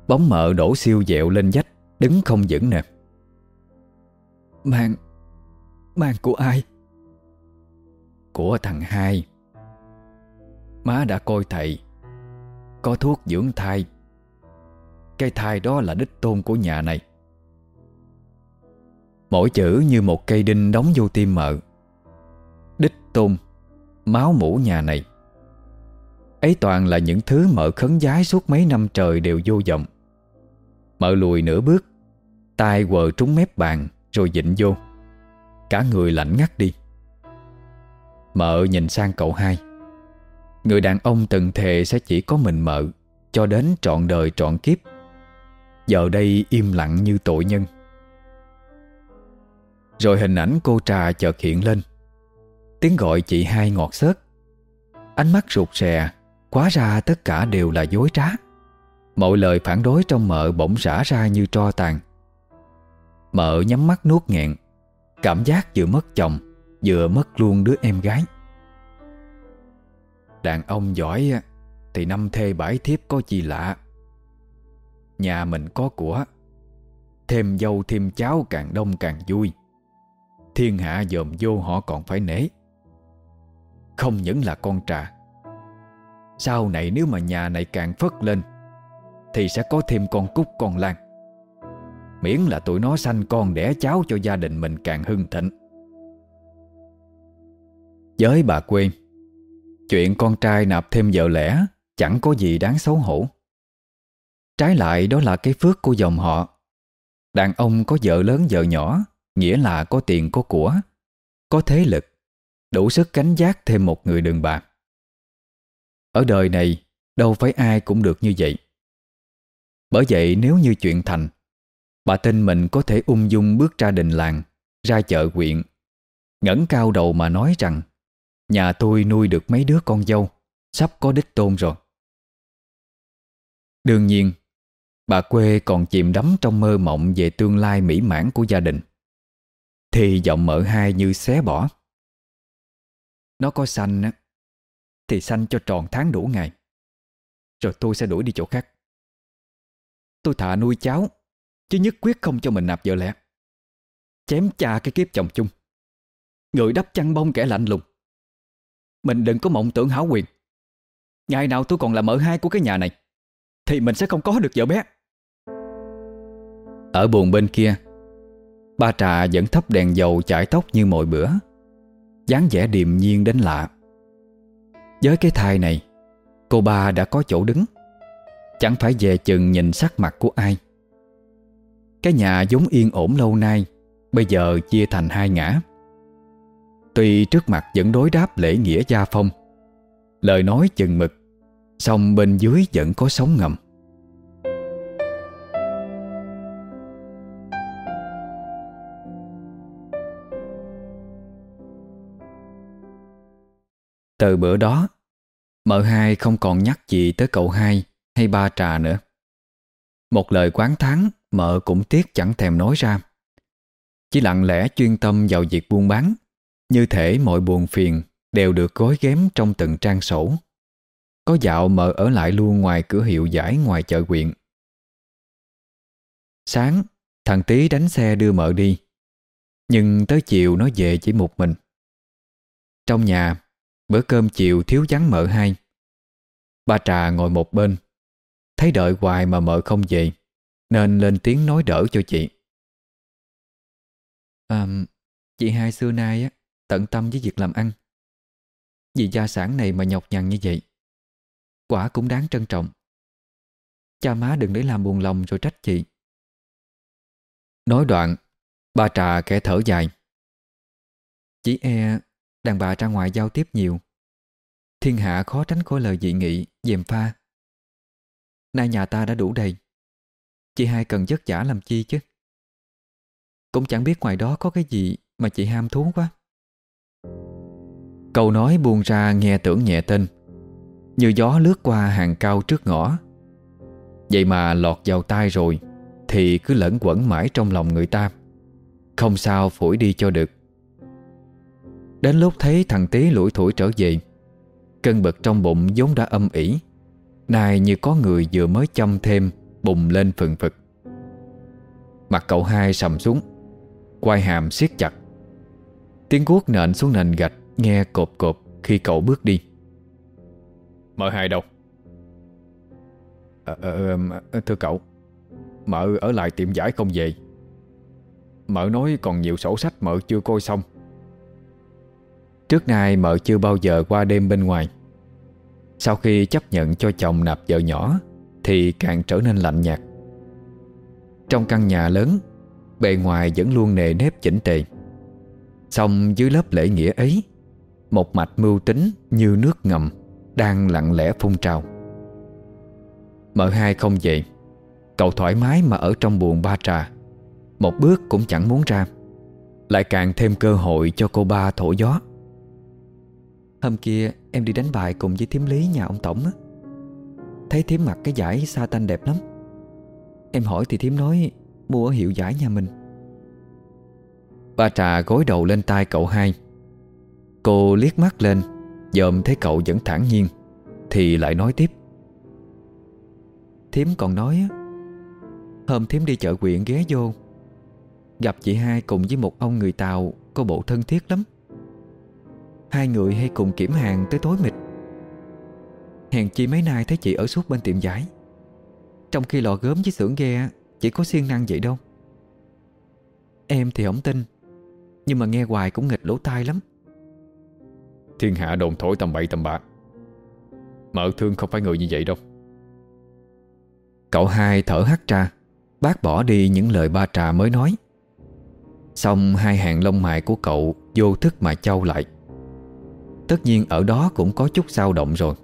Bóng mợ đổ siêu dẹo lên dách Đứng không vững nè. Mang Mang của ai? Của thằng hai. Má đã coi thầy, Có thuốc dưỡng thai. Cái thai đó là đích tôn của nhà này. Mỗi chữ như một cây đinh đóng vô tim mợ. Đích tôn, Máu mũ nhà này. Ấy toàn là những thứ mợ khấn giái suốt mấy năm trời đều vô vọng. Mợ lùi nửa bước tay quờ trúng mép bàn, Rồi dịnh vô. Cả người lạnh ngắt đi. Mợ nhìn sang cậu hai. Người đàn ông từng thề sẽ chỉ có mình mợ, Cho đến trọn đời trọn kiếp. Giờ đây im lặng như tội nhân. Rồi hình ảnh cô trà chợt hiện lên. Tiếng gọi chị hai ngọt xớt. Ánh mắt rụt rè, Quá ra tất cả đều là dối trá. Mọi lời phản đối trong mợ bỗng rã ra như tro tàn. Mợ nhắm mắt nuốt nghẹn, Cảm giác vừa mất chồng. Vừa mất luôn đứa em gái. Đàn ông giỏi Thì năm thê bãi thiếp có gì lạ? Nhà mình có của, Thêm dâu thêm cháu càng đông càng vui. Thiên hạ dòm vô họ còn phải nể. Không những là con trà, Sau này nếu mà nhà này càng phất lên, Thì sẽ có thêm con cúc con lan. Miễn là tụi nó sanh con đẻ cháu cho gia đình mình càng hưng thịnh. Với bà quê, Chuyện con trai nạp thêm vợ lẽ Chẳng có gì đáng xấu hổ. Trái lại đó là cái phước của dòng họ. Đàn ông có vợ lớn vợ nhỏ, Nghĩa là có tiền có của, Có thế lực, Đủ sức cánh giác thêm một người đàn bà Ở đời này, Đâu phải ai cũng được như vậy. Bởi vậy nếu như chuyện thành, Bà tin mình có thể ung dung bước ra đình làng, Ra chợ quyện, ngẩng cao đầu mà nói rằng Nhà tôi nuôi được mấy đứa con dâu, Sắp có đích tôn rồi. Đương nhiên, Bà quê còn chìm đắm trong mơ mộng Về tương lai mỹ mãn của gia đình. Thì giọng mở hai như xé bỏ. Nó có xanh á, Thì xanh cho tròn tháng đủ ngày, Rồi tôi sẽ đuổi đi chỗ khác. Tôi thà nuôi cháu, Chứ nhất quyết không cho mình nạp vợ lẽ Chém cha cái kiếp chồng chung. Người đắp chăn bông kẻ lạnh lùng. Mình đừng có mộng tưởng hảo quyền. Ngày nào tôi còn là mở hai của cái nhà này, Thì mình sẽ không có được vợ bé. Ở buồn bên kia, Ba trà vẫn thắp đèn dầu chải tóc như mọi bữa, dáng vẻ điềm nhiên đến lạ. Với cái thai này, Cô ba đã có chỗ đứng. Chẳng phải về chừng nhìn sắc mặt của ai. Cái nhà giống yên ổn lâu nay, Bây giờ chia thành hai ngã. Tuy trước mặt vẫn đối đáp lễ nghĩa gia phong, Lời nói chừng mực, song bên dưới vẫn có sóng ngầm. Từ bữa đó, Mợ hai không còn nhắc gì tới cậu hai hay ba trà nữa. Một lời quán thắng Mợ cũng tiếc chẳng thèm nói ra. Chỉ lặng lẽ chuyên tâm vào việc buôn bán. Như thể mọi buồn phiền Đều được gói ghém trong từng trang sổ. Có dạo mợ ở lại luôn ngoài cửa hiệu giải ngoài chợ quyện. Sáng Thằng Tý đánh xe đưa mợ đi. Nhưng tới chiều nó về chỉ một mình. Trong nhà Bữa cơm chiều thiếu vắng mợ hai. Ba trà ngồi một bên. Thấy đợi hoài mà mợ không về nên lên tiếng nói đỡ cho chị. À, chị hai xưa nay á tận tâm với việc làm ăn. Vì gia sản này mà nhọc nhằn như vậy, quả cũng đáng trân trọng. Cha má đừng để làm buồn lòng rồi trách chị. Nói đoạn, ba trà kẻ thở dài. Chỉ e đàn bà ra ngoài giao tiếp nhiều. Thiên hạ khó tránh khỏi lời dị nghị, dèm pha. Nay nhà ta đã đủ đầy. Chị hai cần giấc giả làm chi chứ Cũng chẳng biết ngoài đó có cái gì Mà chị ham thú quá Câu nói buông ra nghe tưởng nhẹ tên. Như gió lướt qua hàng cao trước ngõ. Vậy mà lọt vào tai rồi, Thì cứ lẫn quẩn mãi trong lòng người ta. Không sao phủi đi cho được. Đến lúc thấy thằng tí lủi thủi trở về Cân bực trong bụng vốn đã âm ỉ. Nay như có người vừa mới châm thêm bùng lên phừng phực. Mặt cậu hai sầm xuống, Quai hàm siết chặt. Tiếng guốc nện xuống nền gạch. Nghe cộp cộp khi cậu bước đi. Mợ hai đâu à, à, Thưa cậu Mợ ở lại tiệm giải không về. Mợ nói còn nhiều sổ sách mợ chưa coi xong. Trước nay mợ chưa bao giờ qua đêm bên ngoài. Sau khi chấp nhận cho chồng nạp vợ nhỏ Thì càng trở nên lạnh nhạt. Trong căn nhà lớn Bề ngoài vẫn luôn nề nếp chỉnh tề. Xong dưới lớp lễ nghĩa ấy một mạch mưu tính như nước ngầm Đang lặng lẽ phun trào. Mợ hai không về, Cậu thoải mái mà ở trong buồn ba trà. Một bước cũng chẳng muốn ra, Lại càng thêm cơ hội cho cô ba thổ gió. Hôm kia em đi đánh bài cùng với thím lý nhà ông Tổng á. Thấy thím mặc cái giải sa tanh đẹp lắm. Em hỏi thì thím nói Mua ở hiệu giải nhà mình. Ba trà gối đầu lên tay cậu hai. Cô liếc mắt lên, Dòm thấy cậu vẫn thản nhiên, Thì lại nói tiếp. Thím còn nói Hôm thím đi chợ quyện ghé vô, Gặp chị hai cùng với một ông người Tàu Có bộ thân thiết lắm. Hai người hay cùng kiểm hàng tới tối mịt. Hèn chi mấy nay thấy chị ở suốt bên tiệm giải Trong khi lò gớm với xưởng ghe Chỉ có siêng năng vậy đâu. Em thì không tin, Nhưng mà nghe hoài cũng nghịch lỗ tai lắm. Thiên hạ đồn thổi tầm bậy tầm bạ. Mợ thương không phải người như vậy đâu. Cậu hai thở hắt ra, Bác bỏ đi những lời ba trà mới nói. Xong hai hàng lông mày của cậu Vô thức mà trâu lại. Tất nhiên ở đó cũng có chút dao động rồi.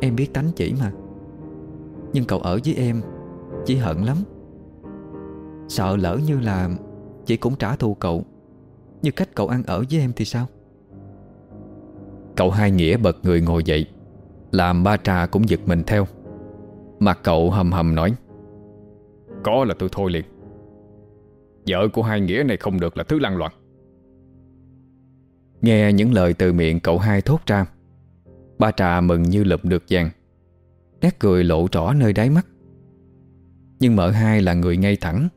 Em biết tánh chỉ mà. Nhưng cậu ở với em, Chỉ hận lắm. Sợ lỡ như là Chị cũng trả thù cậu. Như cách cậu ăn ở với em thì sao? Cậu hai nghĩa bật người ngồi dậy, Làm ba trà cũng giật mình theo. Mặt cậu hầm hầm nói, Có là tôi thôi liền. Vợ của hai nghĩa này không được là thứ lăng loạn. Nghe những lời từ miệng cậu hai thốt ra, Ba trà mừng như lụm được vàng, Nét cười lộ rõ nơi đáy mắt. Nhưng mợ hai là người ngay thẳng,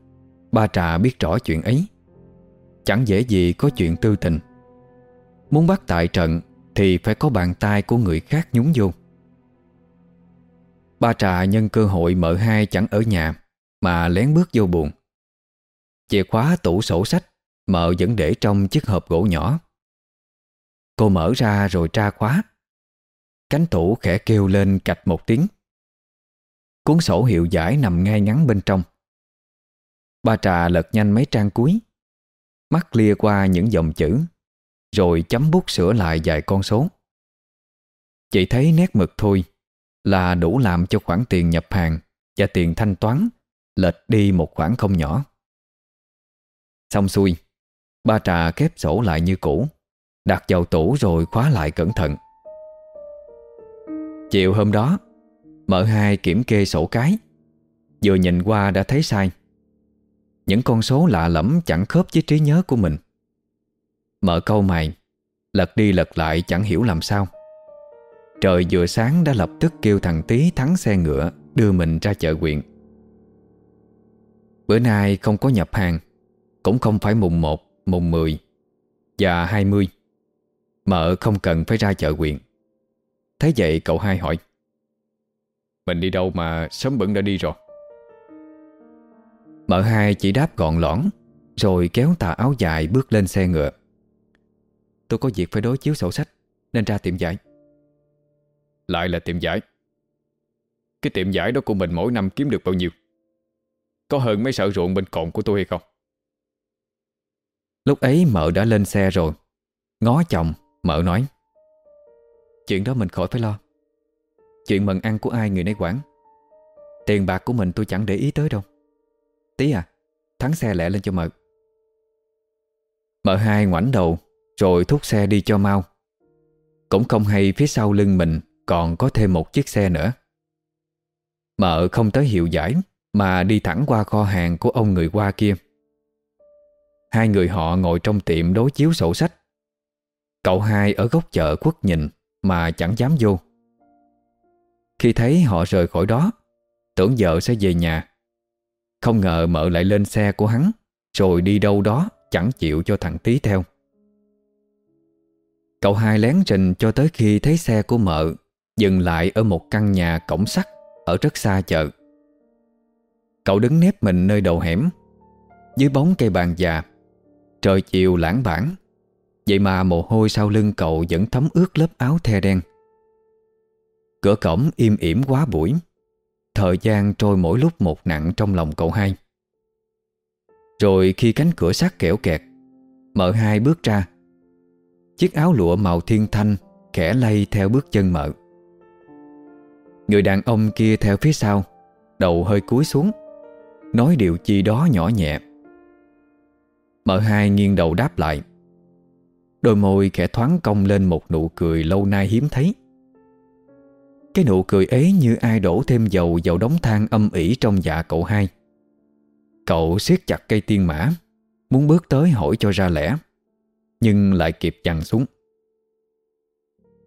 Ba trà biết rõ chuyện ấy. Chẳng dễ gì có chuyện tư tình. Muốn bắt tại trận thì phải có bàn tay của người khác nhúng vô. Ba trà nhân cơ hội mở hai chẳng ở nhà, Mà lén bước vô buồn. Chìa khóa tủ sổ sách, Mợ vẫn để trong chiếc hộp gỗ nhỏ. Cô mở ra rồi tra khóa. Cánh tủ khẽ kêu lên cạch một tiếng. Cuốn sổ hiệu giải nằm ngay ngắn bên trong. Ba trà lật nhanh mấy trang cuối. Mắt lia qua những dòng chữ. Rồi chấm bút sửa lại vài con số. Chỉ thấy nét mực thôi, Là đủ làm cho khoản tiền nhập hàng Và tiền thanh toán Lệch đi một khoản không nhỏ. Xong xuôi, Ba trà khép sổ lại như cũ, Đặt vào tủ rồi khóa lại cẩn thận. Chiều hôm đó, Mở hai kiểm kê sổ cái, Vừa nhìn qua đã thấy sai. Những con số lạ lẫm chẳng khớp với trí nhớ của mình. Mở câu mày Lật đi lật lại chẳng hiểu làm sao. Trời vừa sáng đã lập tức kêu thằng Tý thắng xe ngựa Đưa mình ra chợ quyện Bữa nay không có nhập hàng Cũng không phải mùng 1, mùng 10 Và 20 Mợ không cần phải ra chợ quyện Thế vậy cậu hai hỏi Mình đi đâu mà sớm bẩn đã đi rồi? Mợ hai chỉ đáp gọn lõn Rồi kéo tà áo dài bước lên xe ngựa. Tôi có việc phải đối chiếu sổ sách Nên ra tiệm giải. Lại là tiệm giải. Cái tiệm giải đó của mình mỗi năm kiếm được bao nhiêu? Có hơn mấy sợ ruộng bên cồn của tôi hay không? Lúc ấy mợ đã lên xe rồi. Ngó chồng Mợ nói Chuyện đó mình khỏi phải lo. Chuyện mần ăn của ai người nấy quản. Tiền bạc của mình tôi chẳng để ý tới đâu. Tí à Thắng xe lẹ lên cho mợ. Mợ hai ngoảnh đầu rồi thúc xe đi cho mau. Cũng không hay phía sau lưng mình Còn có thêm một chiếc xe nữa. Mợ không tới hiệu giải Mà đi thẳng qua kho hàng của ông người qua kia. Hai người họ ngồi trong tiệm đối chiếu sổ sách. Cậu hai ở góc chợ quất nhìn Mà chẳng dám vô. Khi thấy họ rời khỏi đó, Tưởng vợ sẽ về nhà. Không ngờ mợ lại lên xe của hắn, Rồi đi đâu đó Chẳng chịu cho thằng Tí theo. Cậu hai lén trình cho tới khi thấy xe của mợ Dừng lại ở một căn nhà cổng sắt Ở rất xa chợ. Cậu đứng nép mình nơi đầu hẻm, Dưới bóng cây bàn già. Trời chiều lãng bản Vậy mà mồ hôi sau lưng cậu Vẫn thấm ướt lớp áo the đen. Cửa cổng im ỉm quá buổi, Thời gian trôi mỗi lúc một nặng trong lòng cậu hai. Rồi khi cánh cửa sắt kẽo kẹt, Mợ hai bước ra Chiếc áo lụa màu thiên thanh Khẽ lay theo bước chân mợ. Người đàn ông kia theo phía sau, Đầu hơi cúi xuống, Nói điều chi đó nhỏ nhẹ. Mợ hai nghiêng đầu đáp lại. Đôi môi khẽ thoáng cong lên một nụ cười lâu nay hiếm thấy. Cái nụ cười ấy như ai đổ thêm dầu vào đống than âm ỉ trong dạ cậu hai. Cậu siết chặt cây tiên mã, Muốn bước tới hỏi cho ra lẽ. Nhưng lại kịp chằn xuống.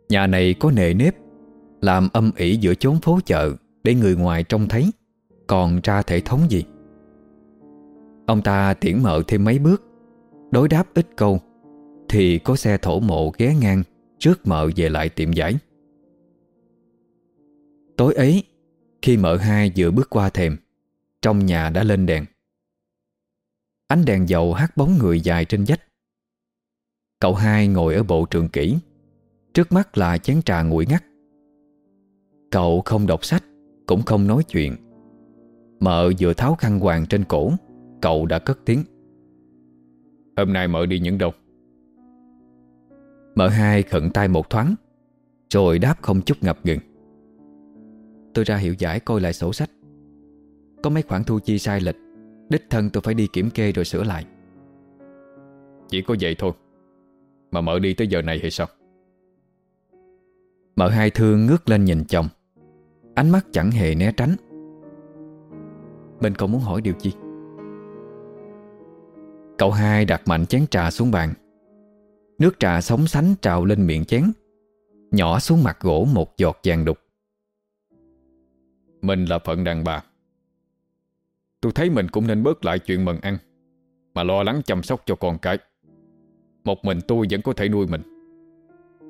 Nhà này có nề nếp, Làm âm ỉ giữa chốn phố chợ Để người ngoài trông thấy, Còn ra thể thống gì? Ông ta tiễn mợ thêm mấy bước, Đối đáp ít câu, Thì có xe thổ mộ ghé ngang Trước mợ về lại tiệm giải. Tối ấy, Khi mợ hai vừa bước qua thềm, Trong nhà đã lên đèn. Ánh đèn dầu hát bóng người dài trên vách Cậu hai ngồi ở bộ trường kỷ Trước mắt là chén trà nguội ngắt. Cậu không đọc sách, Cũng không nói chuyện. Mợ vừa tháo khăn hoàng trên cổ, Cậu đã cất tiếng. Hôm nay mợ đi những đâu? Mợ hai khẩn tay một thoáng, Rồi đáp không chút ngập ngừng. Tôi ra hiệu giải coi lại sổ sách. Có mấy khoản thu chi sai lệch, Đích thân tôi phải đi kiểm kê rồi sửa lại. Chỉ có vậy thôi. Mà mợ đi tới giờ này hay sao? Mợ hai thương ngước lên nhìn chồng. Ánh mắt chẳng hề né tránh. Mình còn muốn hỏi điều chi? Cậu hai đặt mạnh chén trà xuống bàn. Nước trà sóng sánh trào lên miệng chén, Nhỏ xuống mặt gỗ một giọt vàng đục. Mình là phận đàn bà. Tôi thấy mình cũng nên bớt lại chuyện mần ăn, Mà lo lắng chăm sóc cho con cái. Một mình tôi vẫn có thể nuôi mình.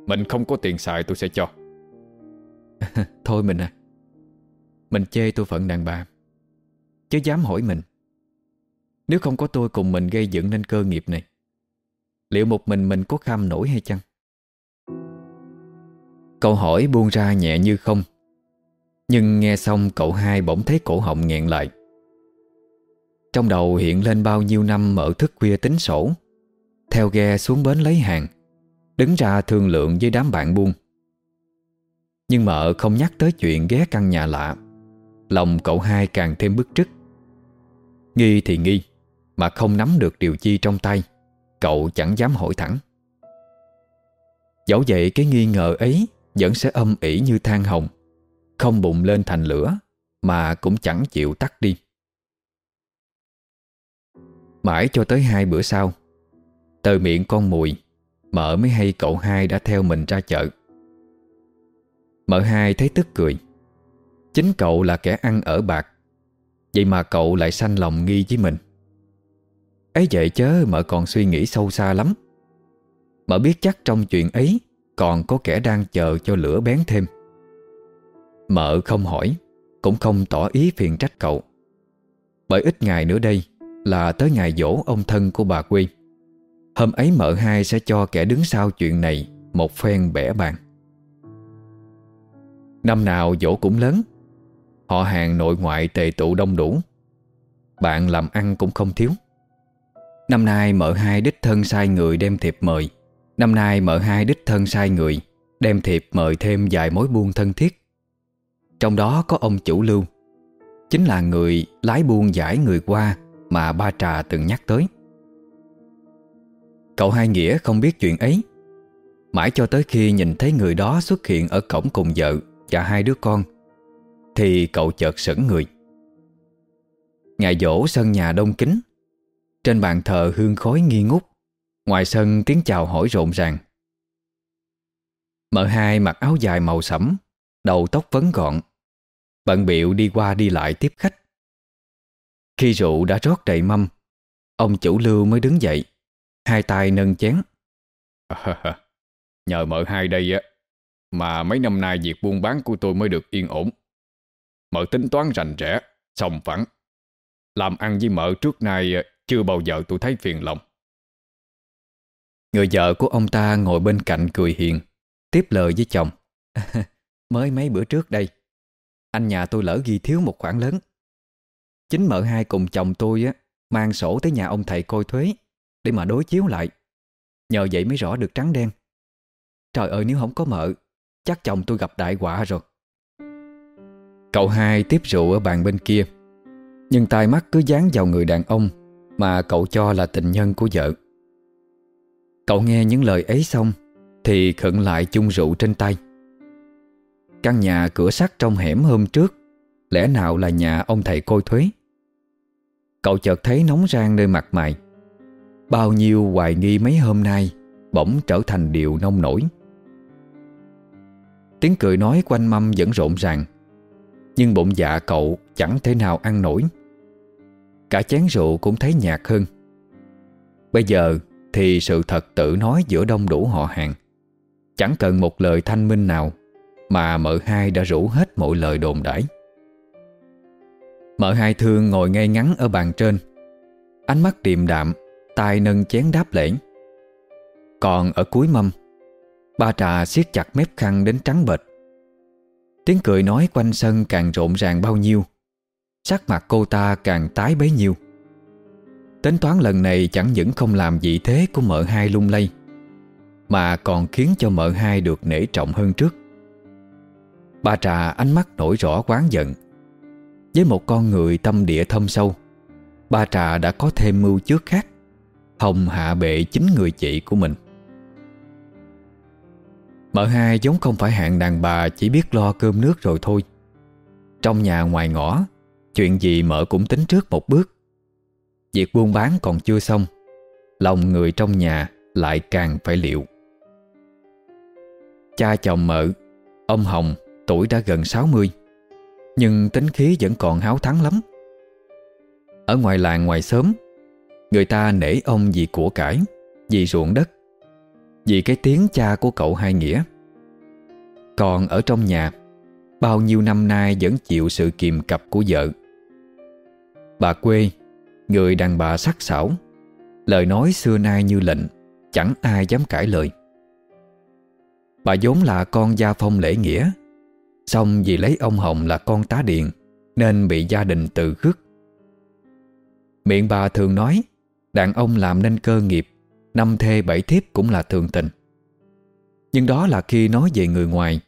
Mình không có tiền xài tôi sẽ cho. Thôi mình à. Mình chê tôi phận đàn bà. Chứ dám hỏi mình. Nếu không có tôi cùng mình gây dựng nên cơ nghiệp này, Liệu một mình mình có kham nổi hay chăng? Câu hỏi buông ra nhẹ như không, Nhưng nghe xong cậu hai bỗng thấy cổ họng nghẹn lại. Trong đầu hiện lên bao nhiêu năm mở thức khuya tính sổ theo ghe xuống bến lấy hàng, Đứng ra thương lượng với đám bạn buôn. Nhưng mợ không nhắc tới chuyện ghé căn nhà lạ, Lòng cậu hai càng thêm bức trức. Nghi thì nghi, Mà không nắm được điều chi trong tay, Cậu chẳng dám hỏi thẳng. Dẫu vậy cái nghi ngờ ấy Vẫn sẽ âm ỉ như than hồng, Không bụng lên thành lửa, Mà cũng chẳng chịu tắt đi. Mãi cho tới hai bữa sau từ miệng con mùi, Mợ mới hay cậu hai đã theo mình ra chợ. Mợ hai thấy tức cười. Chính cậu là kẻ ăn ở bạc, Vậy mà cậu lại sanh lòng nghi với mình. Ấy vậy chớ mợ còn suy nghĩ sâu xa lắm. Mợ biết chắc trong chuyện ấy Còn có kẻ đang chờ cho lửa bén thêm. Mợ không hỏi, Cũng không tỏ ý phiền trách cậu. Bởi ít ngày nữa đây Là tới ngày dỗ ông thân của bà Quy. Hôm ấy mợ hai sẽ cho kẻ đứng sau chuyện này Một phen bẻ bàn. Năm nào dỗ cũng lớn. Họ hàng nội ngoại tề tụ đông đủ. Bạn làm ăn cũng không thiếu. Năm nay mợ hai đích thân sai người đem thiệp mời. Năm nay mợ hai đích thân sai người Đem thiệp mời thêm vài mối buôn thân thiết. Trong đó có ông chủ lưu. Chính là người lái buôn giải người qua Mà ba trà từng nhắc tới. Cậu hai Nghĩa không biết chuyện ấy. Mãi cho tới khi nhìn thấy người đó xuất hiện ở cổng cùng vợ và hai đứa con, Thì cậu chợt sững người. Ngày dỗ sân nhà đông kính Trên bàn thờ hương khói nghi ngút. Ngoài sân tiếng chào hỏi rộn ràng. Mợ hai mặc áo dài màu sẫm, Đầu tóc vấn gọn. Bận biệu đi qua đi lại tiếp khách. Khi rượu đã rót đầy mâm, Ông chủ lưu mới đứng dậy. Hai tay nâng chén. Nhờ mợ hai đây á Mà mấy năm nay việc buôn bán của tôi mới được yên ổn. Mợ tính toán rành rẽ Sòng phẳng. Làm ăn với mợ trước nay Chưa bao giờ tôi thấy phiền lòng. Người vợ của ông ta ngồi bên cạnh cười hiền Tiếp lời với chồng. Mới mấy bữa trước đây Anh nhà tôi lỡ ghi thiếu một khoản lớn. Chính mợ hai cùng chồng tôi á Mang sổ tới nhà ông thầy coi thuế để mà đối chiếu lại. Nhờ vậy mới rõ được trắng đen. Trời ơi, nếu không có mợ, Chắc chồng tôi gặp đại quả rồi. Cậu hai tiếp rượu ở bàn bên kia, Nhưng tai mắt cứ dán vào người đàn ông Mà cậu cho là tình nhân của vợ. Cậu nghe những lời ấy xong Thì khựng lại chung rượu trên tay. Căn nhà cửa sắt trong hẻm hôm trước, Lẽ nào là nhà ông thầy côi thuế? Cậu chợt thấy nóng rang nơi mặt mày. Bao nhiêu hoài nghi mấy hôm nay Bỗng trở thành điều nông nổi. Tiếng cười nói quanh mâm vẫn rộn ràng, Nhưng bụng dạ cậu chẳng thể nào ăn nổi. Cả chén rượu cũng thấy nhạt hơn. Bây giờ thì sự thật tự nói giữa đông đủ họ hàng. Chẳng cần một lời thanh minh nào Mà mợ hai đã rủ hết mọi lời đồn đãi. Mợ hai thương ngồi ngay ngắn ở bàn trên, Ánh mắt điềm đạm tay nâng chén đáp lễ. Còn ở cuối mâm, Ba trà siết chặt mép khăn đến trắng bệch. Tiếng cười nói quanh sân càng rộn ràng bao nhiêu, Sắc mặt cô ta càng tái bấy nhiêu. Tính toán lần này chẳng những không làm vị thế của mợ hai lung lay, Mà còn khiến cho mợ hai được nể trọng hơn trước. Ba trà ánh mắt nổi rõ quán giận. Với một con người tâm địa thâm sâu, Ba trà đã có thêm mưu trước khác. Hồng hạ bệ chính người chị của mình. Mợ hai giống không phải hạng đàn bà, Chỉ biết lo cơm nước rồi thôi. Trong nhà ngoài ngõ, Chuyện gì mợ cũng tính trước một bước. Việc buôn bán còn chưa xong, Lòng người trong nhà lại càng phải liệu. Cha chồng mợ, Ông Hồng tuổi đã gần 60 Nhưng tính khí vẫn còn háo thắng lắm. Ở ngoài làng ngoài xóm Người ta nể ông vì của cải, Vì ruộng đất, Vì cái tiếng cha của cậu hai nghĩa. Còn ở trong nhà, Bao nhiêu năm nay vẫn chịu sự kiềm cặp của vợ. Bà quê, Người đàn bà sắc sảo, Lời nói xưa nay như lệnh, Chẳng ai dám cãi lời. Bà vốn là con gia phong lễ nghĩa, Xong vì lấy ông Hồng là con tá điện Nên bị gia đình từ khước. Miệng bà thường nói Đàn ông làm nên cơ nghiệp, Năm thê bảy thiếp cũng là thường tình. Nhưng đó là khi nói về người ngoài,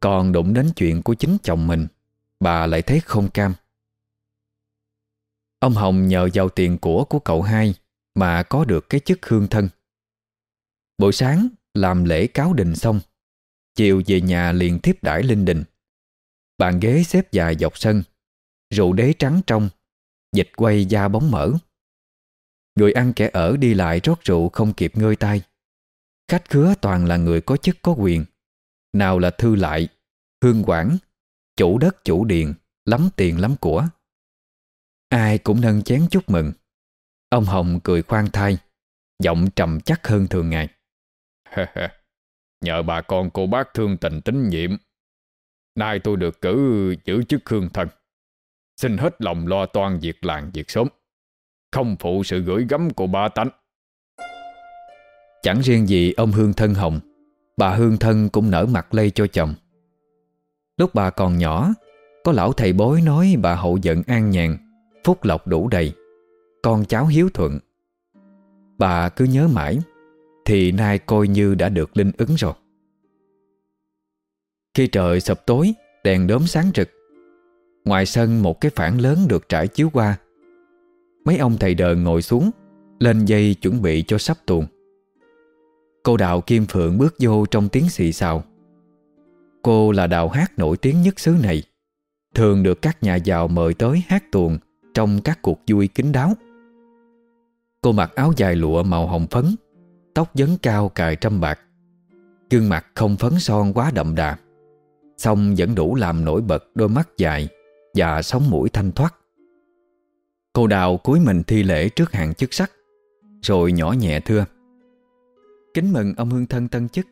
Còn đụng đến chuyện của chính chồng mình, Bà lại thấy không cam. Ông Hồng nhờ vào tiền của của cậu hai Mà có được cái chức hương thân. Buổi sáng, làm lễ cáo đình xong, Chiều về nhà liền tiếp đãi linh đình. Bàn ghế xếp dài dọc sân, Rượu đế trắng trong, Dịch quay da bóng mỡ. Người ăn kẻ ở đi lại rót rượu không kịp ngơi tay. Khách khứa toàn là người có chức có quyền. Nào là thư lại, Hương quản, Chủ đất chủ điền, Lắm tiền lắm của. Ai cũng nâng chén chúc mừng. Ông Hồng cười khoan thai, Giọng trầm chắc hơn thường ngày. Nhờ bà con cô bác thương tình tín nhiệm. Nay tôi được cử giữ chức hương thần. Xin hết lòng lo toan việc làng việc sống không phụ sự gửi gắm của ba tánh. Chẳng riêng gì ông Hương thân Hồng, Bà Hương thân cũng nở mặt lây cho chồng. Lúc bà còn nhỏ, Có lão thầy bối nói bà hậu giận an nhàn, Phúc lộc đủ đầy, Con cháu hiếu thuận. Bà cứ nhớ mãi, Thì nay coi như đã được linh ứng rồi. Khi trời sập tối, Đèn đốm sáng rực, Ngoài sân một cái phản lớn được trải chiếu qua. Mấy ông thầy đờ ngồi xuống, Lên dây chuẩn bị cho sắp tuồng. Cô đạo Kim Phượng bước vô trong tiếng xì xào. Cô là đạo hát nổi tiếng nhất xứ này, Thường được các nhà giàu mời tới hát tuồng Trong các cuộc vui kín đáo. Cô mặc áo dài lụa màu hồng phấn, Tóc vấn cao cài trăm bạc, Gương mặt không phấn son quá đậm đà Xong vẫn đủ làm nổi bật đôi mắt dài Và sống mũi thanh thoát. Cô đào cúi mình thi lễ trước hàng chức sắc Rồi nhỏ nhẹ thưa. Kính mừng ông hương thân tân chức.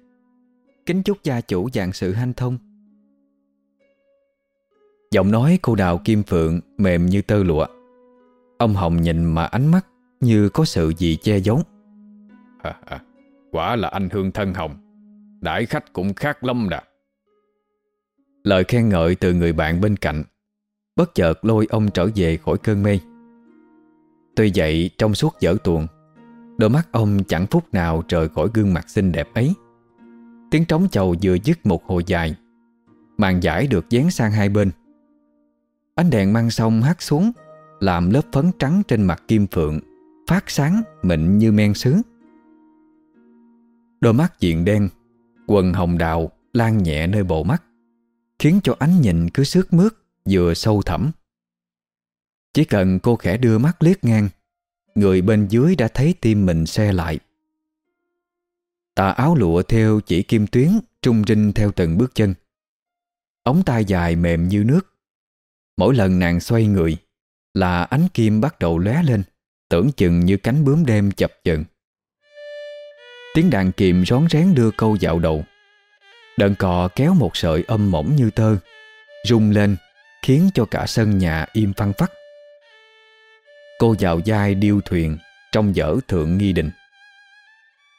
Kính chúc gia chủ dạng sự hanh thông. Giọng nói cô đào kim phượng Mềm như tơ lụa. Ông Hồng nhìn mà ánh mắt Như có sự gì che giấu. À, à, Quả là anh hương thân Hồng. Đãi khách cũng khác lắm nè. Lời khen ngợi từ người bạn bên cạnh Bất chợt lôi ông trở về khỏi cơn mê Tuy vậy trong suốt dở tuồng. Đôi mắt ông chẳng phút nào rời khỏi gương mặt xinh đẹp ấy. Tiếng trống chầu vừa dứt một hồi dài. Màn giải được dán sang hai bên. Ánh đèn mang sông hắt xuống, Làm lớp phấn trắng trên mặt kim phượng Phát sáng mịn như men sứ. Đôi mắt diện đen, Quần hồng đào lan nhẹ nơi bộ mắt, Khiến cho ánh nhìn cứ sướt mướt Vừa sâu thẳm. Chỉ cần cô khẽ đưa mắt liếc ngang, Người bên dưới đã thấy tim mình xe lại. Tà áo lụa theo chỉ kim tuyến Trung rinh theo từng bước chân. Ống tay dài mềm như nước. Mỗi lần nàng xoay người, Là ánh kim bắt đầu lóe lên, Tưởng chừng như cánh bướm đêm chập chờn. Tiếng đàn kiềm rón rén đưa câu dạo đầu. Đợn cò kéo một sợi âm mỏng như tơ, Rung lên, Khiến cho cả sân nhà im phăng phắc. Cô vào vai điêu thuyền Trong dở thượng nghi định.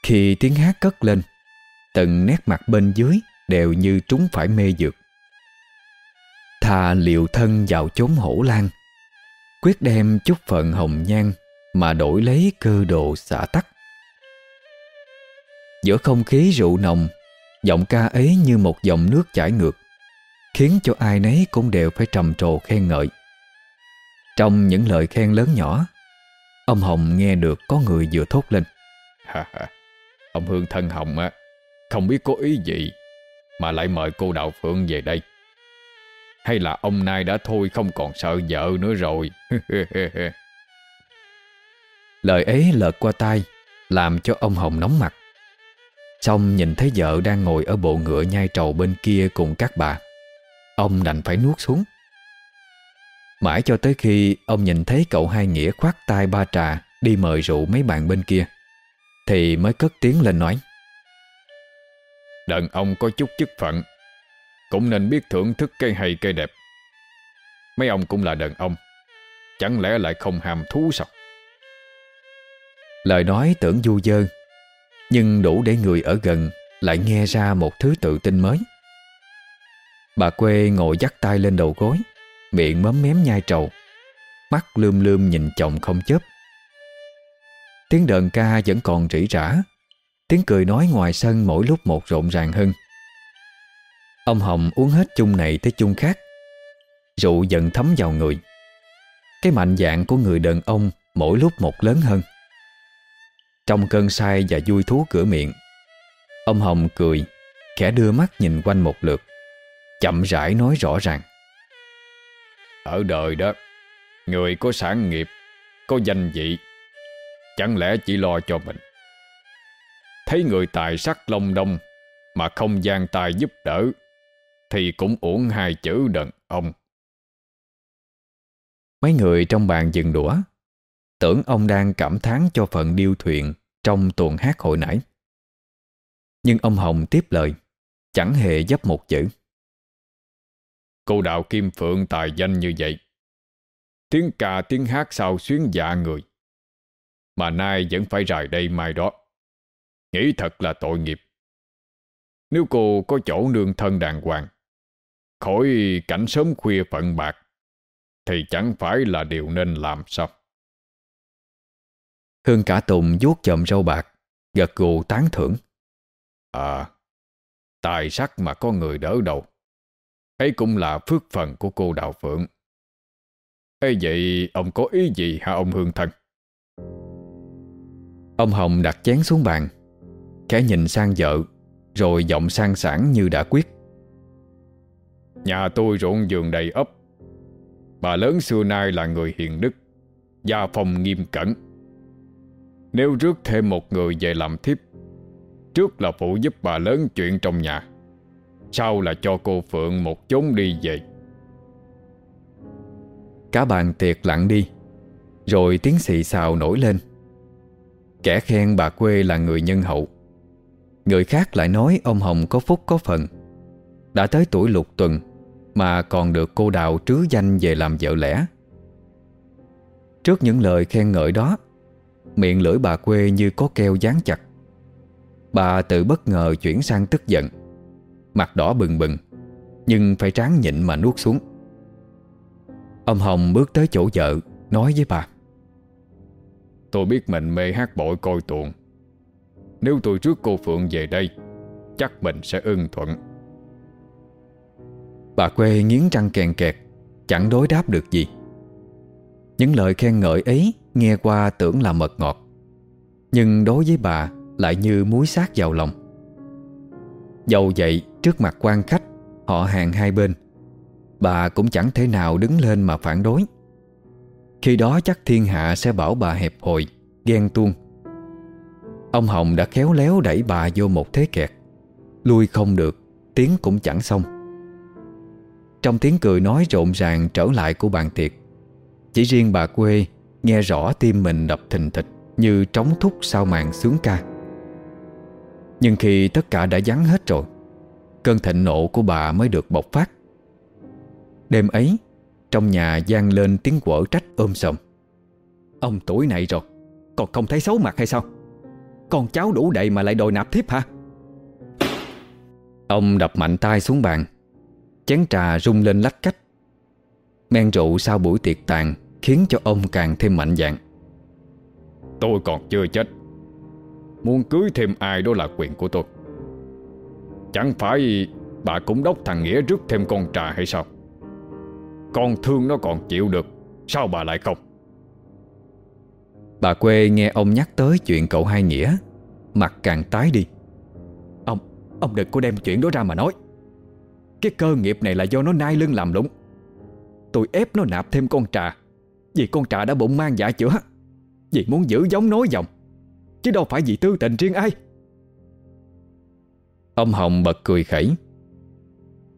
Khi tiếng hát cất lên, Từng nét mặt bên dưới Đều như trúng phải mê dược. Thà liệu thân vào chốn hổ lan Quyết đem chút phận hồng nhan Mà đổi lấy cơ đồ xả tắc. Giữa không khí rượu nồng, Giọng ca ấy như một dòng nước chảy ngược, Khiến cho ai nấy cũng đều phải trầm trồ khen ngợi. Trong những lời khen lớn nhỏ Ông Hồng nghe được có người vừa thốt lên. Ông Hương thân Hồng á Không biết có ý gì Mà lại mời cô Đạo Phượng về đây. Hay là ông nay đã thôi không còn sợ vợ nữa rồi? Lời ấy lợt qua tai Làm cho ông Hồng nóng mặt. Xong nhìn thấy vợ đang ngồi ở bộ ngựa nhai trầu bên kia cùng các bà Ông đành phải nuốt xuống Mãi cho tới khi ông nhìn thấy cậu hai nghĩa khoát tay ba trà Đi mời rượu mấy bạn bên kia Thì mới cất tiếng lên nói. Đàn ông có chút chức phận Cũng nên biết thưởng thức cây hay cây đẹp. Mấy ông cũng là đàn ông Chẳng lẽ lại không hàm thú sao? Lời nói tưởng du dơ Nhưng đủ để người ở gần Lại nghe ra một thứ tự tin mới. Bà quê ngồi dắt tay lên đầu gối Miệng mấm mém nhai trầu, Mắt lươm lươm nhìn chồng không chớp. Tiếng đờn ca vẫn còn rỉ rả, Tiếng cười nói ngoài sân mỗi lúc một rộn ràng hơn. Ông Hồng uống hết chung này tới chung khác, Rượu dần thấm vào người. Cái mạnh dạng của người đàn ông Mỗi lúc một lớn hơn. Trong cơn say và vui thú cửa miệng, Ông Hồng cười, Khẽ đưa mắt nhìn quanh một lượt, Chậm rãi nói rõ ràng. Ở đời đó, Người có sản nghiệp, Có danh vị, Chẳng lẽ chỉ lo cho mình? Thấy người tài sắc long đông Mà không gian tài giúp đỡ, Thì cũng uổng hai chữ đàn ông. Mấy người trong bàn dừng đũa, Tưởng ông đang cảm thán cho phần điêu thuyền Trong tuần hát hồi nãy. Nhưng ông Hồng tiếp lời, Chẳng hề dấp một chữ. Cô đạo Kim Phượng tài danh như vậy. Tiếng ca tiếng hát sao xuyến dạ người. Mà nay vẫn phải rời đây mai đó. Nghĩ thật là tội nghiệp. Nếu cô có chỗ nương thân đàng hoàng Khỏi cảnh sớm khuya phận bạc Thì chẳng phải là điều nên làm sao? Hương cả Tùng vuốt chậm râu bạc Gật gù tán thưởng. À Tài sắc mà có người đỡ đầu ấy cũng là phước phần của cô Đạo Phượng. Ê, vậy ông có ý gì hả ông Hương Thân? Ông Hồng đặt chén xuống bàn. Khẽ nhìn sang vợ, Rồi giọng sang sảng như đã quyết. Nhà tôi ruộng giường đầy ấp. Bà lớn xưa nay là người hiền đức, Gia phong nghiêm cẩn. Nếu rước thêm một người về làm thiếp, Trước là phụ giúp bà lớn chuyện trong nhà sau là cho cô Phượng một chốn đi về. Cả bàn tiệc lặng đi, Rồi tiếng xì xào nổi lên. Kẻ khen bà quê là người nhân hậu. Người khác lại nói ông Hồng có phúc có phần. Đã tới tuổi lục tuần Mà còn được cô Đào trứ danh về làm vợ lẽ. Trước những lời khen ngợi đó, Miệng lưỡi bà quê như có keo dán chặt. Bà tự bất ngờ chuyển sang tức giận. Mặt đỏ bừng bừng, Nhưng phải tráng nhịn mà nuốt xuống. Ông Hồng bước tới chỗ vợ, Nói với bà. Tôi biết mình mê hát bội coi tuồng. Nếu tôi trước cô Phượng về đây, Chắc mình sẽ ưng thuận. Bà quê nghiến răng kèn kẹt, Chẳng đối đáp được gì. Những lời khen ngợi ấy Nghe qua tưởng là mật ngọt, Nhưng đối với bà Lại như muối sát vào lòng. Dầu vậy trước mặt quan khách, Họ hàng hai bên. Bà cũng chẳng thể nào đứng lên mà phản đối. Khi đó chắc thiên hạ sẽ bảo bà hẹp hòi, Ghen tuông. Ông Hồng đã khéo léo đẩy bà vô một thế kẹt. Lui không được, Tiếng cũng chẳng xong. Trong tiếng cười nói rộn ràng trở lại của bàn tiệc, Chỉ riêng bà quê Nghe rõ tim mình đập thình thịch Như trống thúc sau màn sướng ca. Nhưng khi tất cả đã vắng hết rồi Cơn thịnh nộ của bà mới được bộc phát. Đêm ấy, Trong nhà gian lên tiếng quở trách ôm sầm Ông tuổi này rồi, Còn không thấy xấu mặt hay sao? Con cháu đủ đầy mà lại đòi nạp thiếp hả? Ông đập mạnh tay xuống bàn, Chén trà rung lên lách cách. Men rượu sau buổi tiệc tàn Khiến cho ông càng thêm mạnh dạng Tôi còn chưa chết. Muốn cưới thêm ai đó là quyền của tôi. Chẳng phải bà cũng đốc thằng Nghĩa rước thêm con trà hay sao? Con thương nó còn chịu được Sao bà lại không? Bà quê nghe ông nhắc tới chuyện cậu hai Nghĩa Mặt càng tái đi. Ông, ông đừng có đem chuyện đó ra mà nói. Cái cơ nghiệp này là do nó nai lưng làm lũng. Tôi ép nó nạp thêm con trà Vì con trà đã bụng mang dạ chữa. Vì muốn giữ giống nối dòng Chứ đâu phải vì tư tình riêng ai Ông Hồng bật cười khẩy.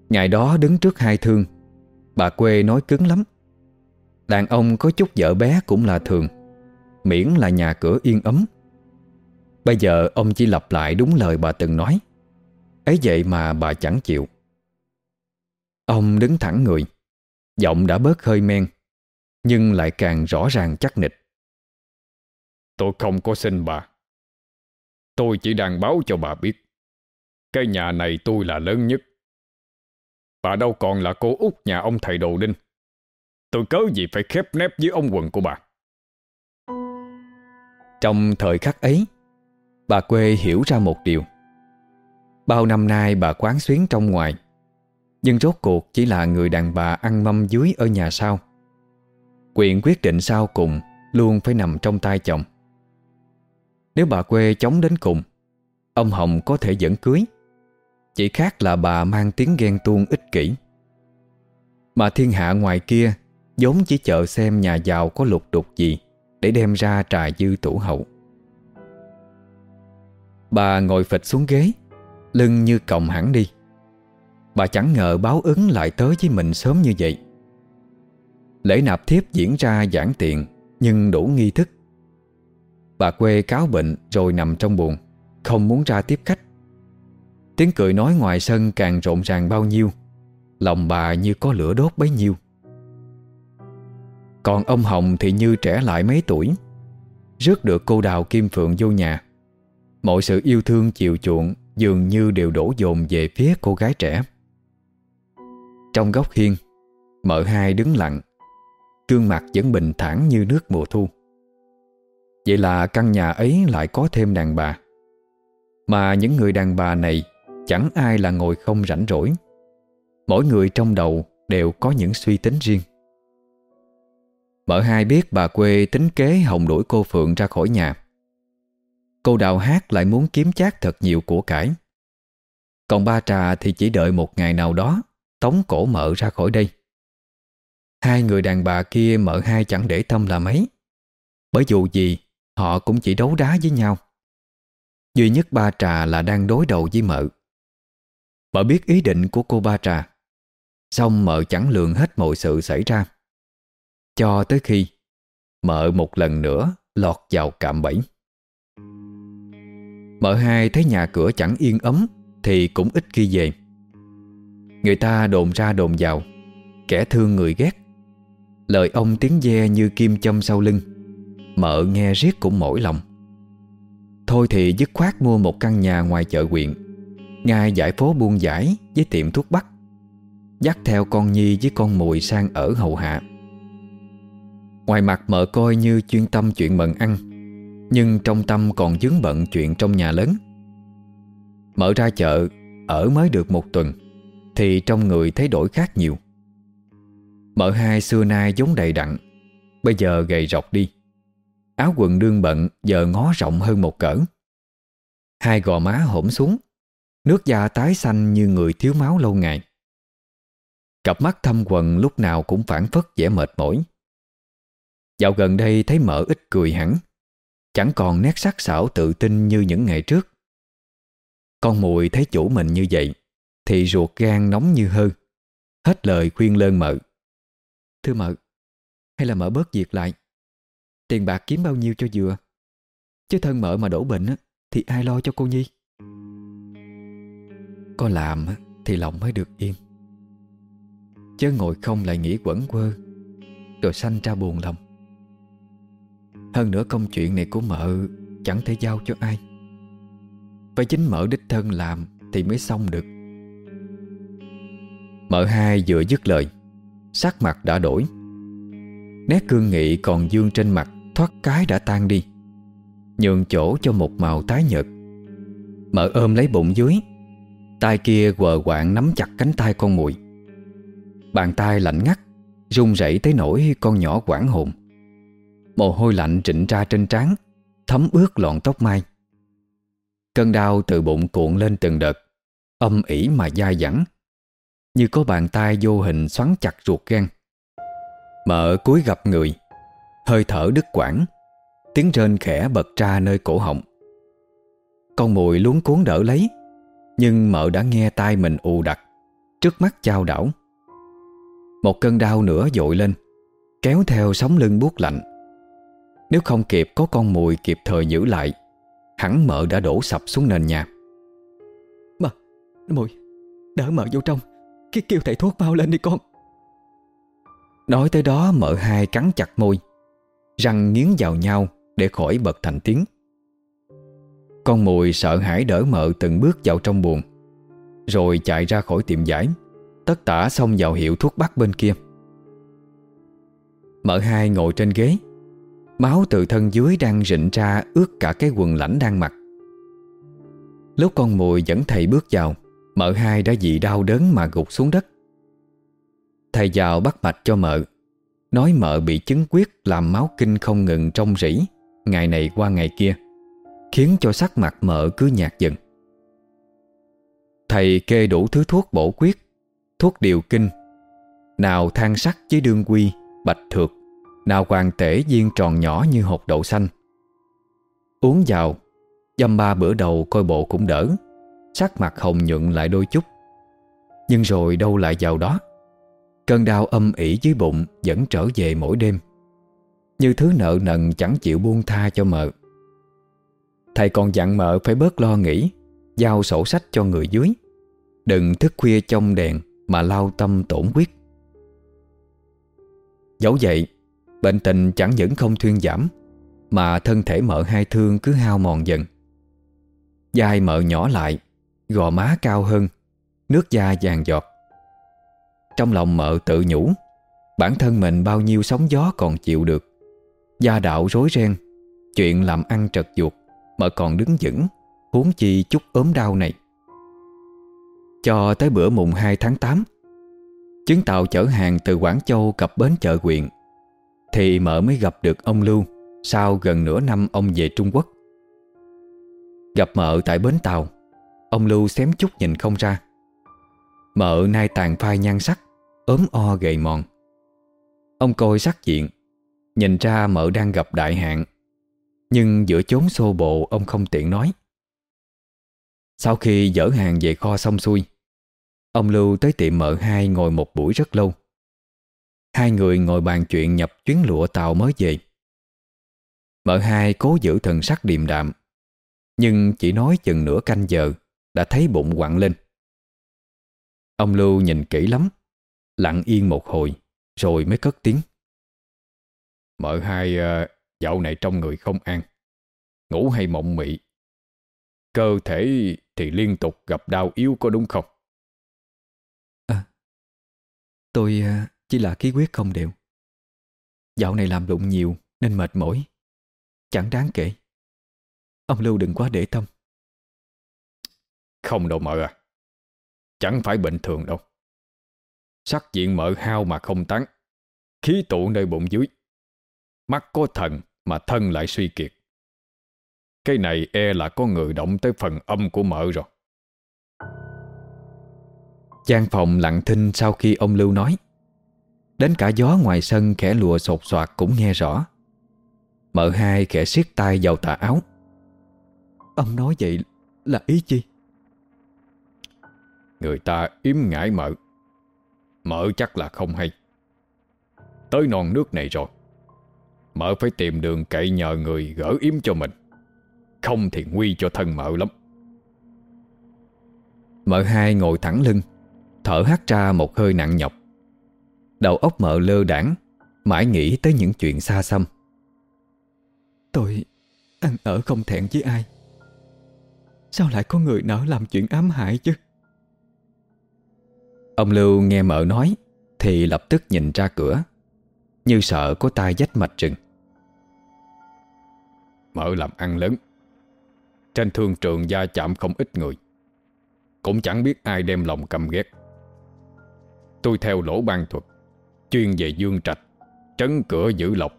Ngày đó đứng trước hai thương, Bà quê nói cứng lắm. Đàn ông có chút vợ bé cũng là thường, Miễn là nhà cửa yên ấm. Bây giờ ông chỉ lặp lại đúng lời bà từng nói. Ấy vậy mà bà chẳng chịu. Ông đứng thẳng người, Giọng đã bớt hơi men, Nhưng lại càng rõ ràng chắc nịch. Tôi không có xin bà. Tôi chỉ đang báo cho bà biết. Cái nhà này tôi là lớn nhất. Bà đâu còn là cô út nhà ông thầy đồ đinh. Tôi cớ gì phải khép nép với ông quần của bà? Trong thời khắc ấy, Bà quê hiểu ra một điều. Bao năm nay bà quán xuyến trong ngoài, Nhưng rốt cuộc chỉ là người đàn bà ăn mâm dưới ở nhà sau. Quyền quyết định sau cùng Luôn phải nằm trong tay chồng. Nếu bà quê chống đến cùng, Ông Hồng có thể dẫn cưới. Chỉ khác là bà mang tiếng ghen tuông ích kỷ. Mà thiên hạ ngoài kia vốn chỉ chờ xem nhà giàu có lục đục gì Để đem ra trà dư tủ hậu. Bà ngồi phịch xuống ghế, Lưng như còng hẳn đi. Bà chẳng ngờ báo ứng lại tới với mình sớm như vậy. Lễ nạp thiếp diễn ra giản tiện Nhưng đủ nghi thức. Bà quê cáo bệnh rồi nằm trong buồn, Không muốn ra tiếp khách. Tiếng cười nói ngoài sân càng rộn ràng bao nhiêu, Lòng bà như có lửa đốt bấy nhiêu. Còn ông Hồng thì như trẻ lại mấy tuổi, Rước được cô đào Kim Phượng vô nhà. Mọi sự yêu thương chiều chuộng Dường như đều đổ dồn về phía cô gái trẻ. Trong góc hiên Mợ hai đứng lặng, Gương mặt vẫn bình thản như nước mùa thu. Vậy là căn nhà ấy lại có thêm đàn bà. Mà những người đàn bà này Chẳng ai là ngồi không rảnh rỗi. Mỗi người trong đầu đều có những suy tính riêng. Mợ hai biết bà quê tính kế hồng đuổi cô Phượng ra khỏi nhà. Cô đào hát lại muốn kiếm chác thật nhiều của cải. Còn ba trà thì chỉ đợi một ngày nào đó, Tống cổ mợ ra khỏi đây. Hai người đàn bà kia mợ hai chẳng để tâm là mấy Bởi dù gì, Họ cũng chỉ đấu đá với nhau. Duy nhất ba trà là đang đối đầu với mợ. Mợ biết ý định của cô ba trà. Xong mợ chẳng lường hết mọi sự xảy ra. Cho tới khi Mợ một lần nữa lọt vào cạm bẫy. Mợ hai thấy nhà cửa chẳng yên ấm Thì cũng ít khi về. Người ta đồn ra đồn vào, Kẻ thương người ghét. Lời ông tiếng ve như kim châm sau lưng, Mợ nghe riết cũng mỏi lòng. Thôi thì dứt khoát mua một căn nhà ngoài chợ huyện. Ngay giải phố buôn giải với tiệm thuốc bắc, Dắt theo con Nhi với con Mùi sang ở hầu hạ. Ngoài mặt mợ coi như chuyên tâm chuyện mận ăn, Nhưng trong tâm còn dướng bận chuyện trong nhà lớn. Mở ra chợ, Ở mới được một tuần, Thì trong người thấy đổi khác nhiều. Mợ hai xưa nay giống đầy đặn, Bây giờ gầy rọc đi. Áo quần đương bận, giờ ngó rộng hơn một cỡ. Hai gò má hổm xuống Nước da tái xanh như người thiếu máu lâu ngày. Cặp mắt thâm quần lúc nào cũng phản phất vẻ mệt mỏi. Dạo gần đây thấy mợ ít cười hẳn, Chẳng còn nét sắc sảo tự tin như những ngày trước. Con mùi thấy chủ mình như vậy, Thì ruột gan nóng như hơ, Hết lời khuyên lơn mợ. Thưa mợ, Hay là mợ bớt việc lại? Tiền bạc kiếm bao nhiêu cho vừa? Chứ thân mợ mà đổ bệnh Thì ai lo cho cô Nhi? Có làm thì lòng mới được yên. Chứ ngồi không lại nghĩ quẩn quơ, Rồi sanh ra buồn lòng. Hơn nữa công chuyện này của mợ Chẳng thể giao cho ai. Phải chính mợ đích thân làm Thì mới xong được. Mợ hai vừa dứt lời, Sắc mặt đã đổi. Nét cương nghị còn dương trên mặt, Thoát cái đã tan đi. Nhường chỗ cho một màu tái nhợt. Mợ ôm lấy bụng dưới tay kia quờ quạng nắm chặt cánh tay con muội. Bàn tay lạnh ngắt, run rẩy tới nỗi con nhỏ quảng hồn. Mồ hôi lạnh trịnh ra trên trán, Thấm ướt lọn tóc mai. Cơn đau từ bụng cuộn lên từng đợt, Âm ỉ mà dai dẳng, Như có bàn tay vô hình xoắn chặt ruột gan. Mợ cúi gặp người, Hơi thở đứt quãng, Tiếng rên khẽ bật ra nơi cổ họng. Con mùi luống cuốn đỡ lấy nhưng mợ đã nghe tai mình ù đặc Trước mắt trao đảo. Một cơn đau nữa dội lên Kéo theo sóng lưng buốt lạnh. Nếu không kịp có con mùi kịp thời giữ lại Hẳn mợ đã đổ sập xuống nền nhà. Mà, mùi Đỡ mợ vô trong Cái kêu thầy thuốc mau lên đi con. Nói tới đó mợ hai cắn chặt môi Răng nghiến vào nhau Để khỏi bật thành tiếng con mùi sợ hãi đỡ mợ từng bước vào trong buồng, Rồi chạy ra khỏi tiệm giải Tất tả xông vào hiệu thuốc bắc bên kia. Mợ hai ngồi trên ghế. Máu từ thân dưới đang rịn ra ướt cả cái quần lãnh đang mặc. Lúc con mùi dẫn thầy bước vào, Mợ hai đã dị đau đớn mà gục xuống đất. Thầy vào bắt mạch cho mợ, Nói mợ bị chứng quyết làm máu kinh không ngừng trong rỉ, Ngày này qua ngày kia. Khiến cho sắc mặt mợ cứ nhạt dần. Thầy kê đủ thứ thuốc bổ quyết Thuốc điều kinh, Nào than sắc với đương quy, Bạch thược, Nào hoàng tể viên tròn nhỏ như hột đậu xanh. Uống vào, Dăm ba bữa đầu coi bộ cũng đỡ, Sắc mặt hồng nhuận lại đôi chút. Nhưng rồi đâu lại vào đó, Cơn đau âm ỉ dưới bụng Vẫn trở về mỗi đêm. Như thứ nợ nần chẳng chịu buông tha cho mợ. Thầy còn dặn mợ phải bớt lo nghĩ, Giao sổ sách cho người dưới. Đừng thức khuya trong đèn Mà lao tâm tổn quyết. Dẫu vậy, Bệnh tình chẳng những không thuyên giảm, Mà thân thể mợ hai thương cứ hao mòn dần. Dai mợ nhỏ lại, Gò má cao hơn, Nước da vàng giọt. Trong lòng mợ tự nhủ, Bản thân mình bao nhiêu sóng gió còn chịu được. Gia đạo rối ren, Chuyện làm ăn trật chuột mà còn đứng vững, Huống chi chút ốm đau này. Cho tới bữa mùng 2 tháng 8 Chuyến tàu chở hàng từ Quảng Châu cập bến chợ huyện, Thì mợ mới gặp được ông Lưu Sau gần nửa năm ông về Trung Quốc. Gặp mợ tại bến tàu, Ông Lưu xém chút nhìn không ra. Mợ nay tàn phai nhan sắc, ốm o gầy mòn. Ông coi sắc diện, Nhìn ra mợ đang gặp đại hạn. Nhưng giữa chốn xô bộ Ông không tiện nói. Sau khi dỡ hàng về kho xong xuôi, Ông Lưu tới tiệm mợ hai ngồi một buổi rất lâu. Hai người ngồi bàn chuyện nhập chuyến lụa tàu mới về. Mợ hai cố giữ thần sắc điềm đạm, Nhưng chỉ nói chừng nửa canh giờ Đã thấy bụng quặn lên. Ông Lưu nhìn kỹ lắm, Lặng yên một hồi, Rồi mới cất tiếng. Mợ hai ờ, dạo này trong người không an. Ngủ hay mộng mị? Cơ thể thì liên tục gặp đau yếu có đúng không? À, tôi uh, chỉ là khí huyết không đều. Dạo này làm lụng nhiều Nên mệt mỏi. Chẳng đáng kể. Ông Lưu đừng quá để tâm. Không đâu mợ à. Chẳng phải bệnh thường đâu. Sắc diện mợ hao mà không tán. Khí tụ nơi bụng dưới. Mắt có thần mà thân lại suy kiệt. Cái này e là có người động tới phần âm của mợ rồi. Gian phòng lặng thinh sau khi ông Lưu nói. Đến cả gió ngoài sân khẽ lùa sột soạt cũng nghe rõ. Mợ hai khẽ siết tay vào tà áo. Ông nói vậy là ý chi? Người ta yếm ngãi mợ Mợ chắc là không hay. Tới non nước này rồi. Mợ phải tìm đường cậy nhờ người gỡ yếm cho mình. Không thì nguy cho thân mợ lắm. Mợ hai ngồi thẳng lưng Thở hắt ra một hơi nặng nhọc. Đầu óc mợ lơ đảng Mãi nghĩ tới những chuyện xa xăm. Tôi ăn ở không thẹn với ai? Sao lại có người nỡ làm chuyện ám hại chứ? Ông Lưu nghe mợ nói Thì lập tức nhìn ra cửa Như sợ có tai dách mạch rừng. Mợ làm ăn lớn. Trên thương trường gia chạm không ít người. Cũng chẳng biết ai đem lòng cầm ghét. Tôi theo lỗ ban thuật Chuyên về dương trạch Trấn cửa giữ lộc.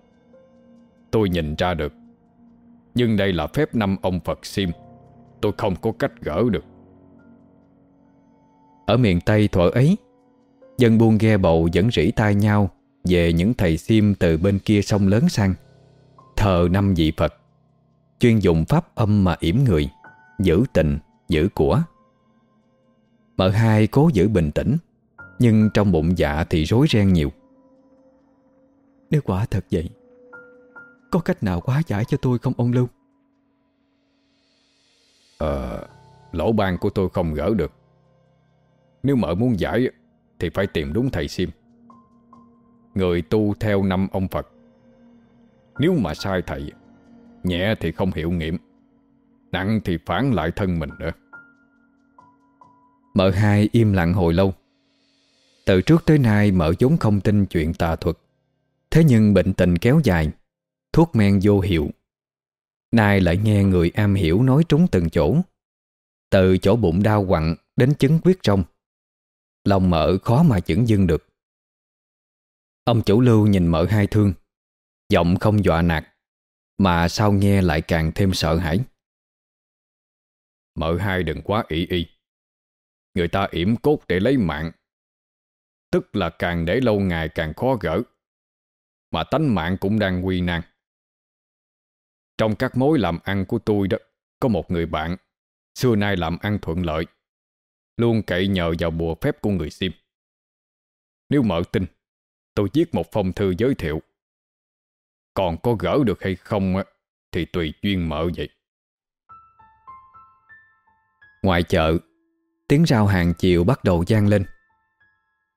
Tôi nhìn ra được. Nhưng đây là phép năm ông Phật Sim Tôi không có cách gỡ được. Ở miền Tây thuở ấy Dân buôn ghe bầu vẫn rỉ tai nhau về những thầy Sim từ bên kia sông lớn sang. Thờ năm vị Phật Chuyên dùng pháp âm mà yểm người Giữ tình, giữ của. Mợ hai cố giữ bình tĩnh Nhưng trong bụng dạ thì rối ren nhiều. Nếu quả thật vậy Có cách nào quá giải cho tôi không ông Lưu? Ờ Lỗ ban của tôi không gỡ được. Nếu mợ muốn giải Thì phải tìm đúng thầy Sim Người tu theo năm ông Phật. Nếu mà sai thầy, Nhẹ thì không hiểu nghiệm, Nặng thì phản lại thân mình nữa. Mợ hai im lặng hồi lâu. Từ trước tới nay mợ vốn không tin chuyện tà thuật. Thế nhưng bệnh tình kéo dài, Thuốc men vô hiệu. Nay lại nghe người am hiểu nói trúng từng chỗ. Từ chỗ bụng đau quặn Đến chứng quyết trong. Lòng mợ khó mà chững dưng được. Ông chủ lưu nhìn mở hai thương. Giọng không dọa nạt, Mà sao nghe lại càng thêm sợ hãi. Mở hai đừng quá ỷ y. Người ta yểm cốt để lấy mạng. Tức là càng để lâu ngày càng khó gỡ. Mà tánh mạng cũng đang nguy nan. Trong các mối làm ăn của tôi đó, Có một người bạn, Xưa nay làm ăn thuận lợi, Luôn cậy nhờ vào bùa phép của người Sim. Nếu mở tin Tôi viết một phong thư giới thiệu. Còn có gỡ được hay không Thì tùy duyên mở vậy. Ngoài chợ, Tiếng rao hàng chiều bắt đầu gian lên.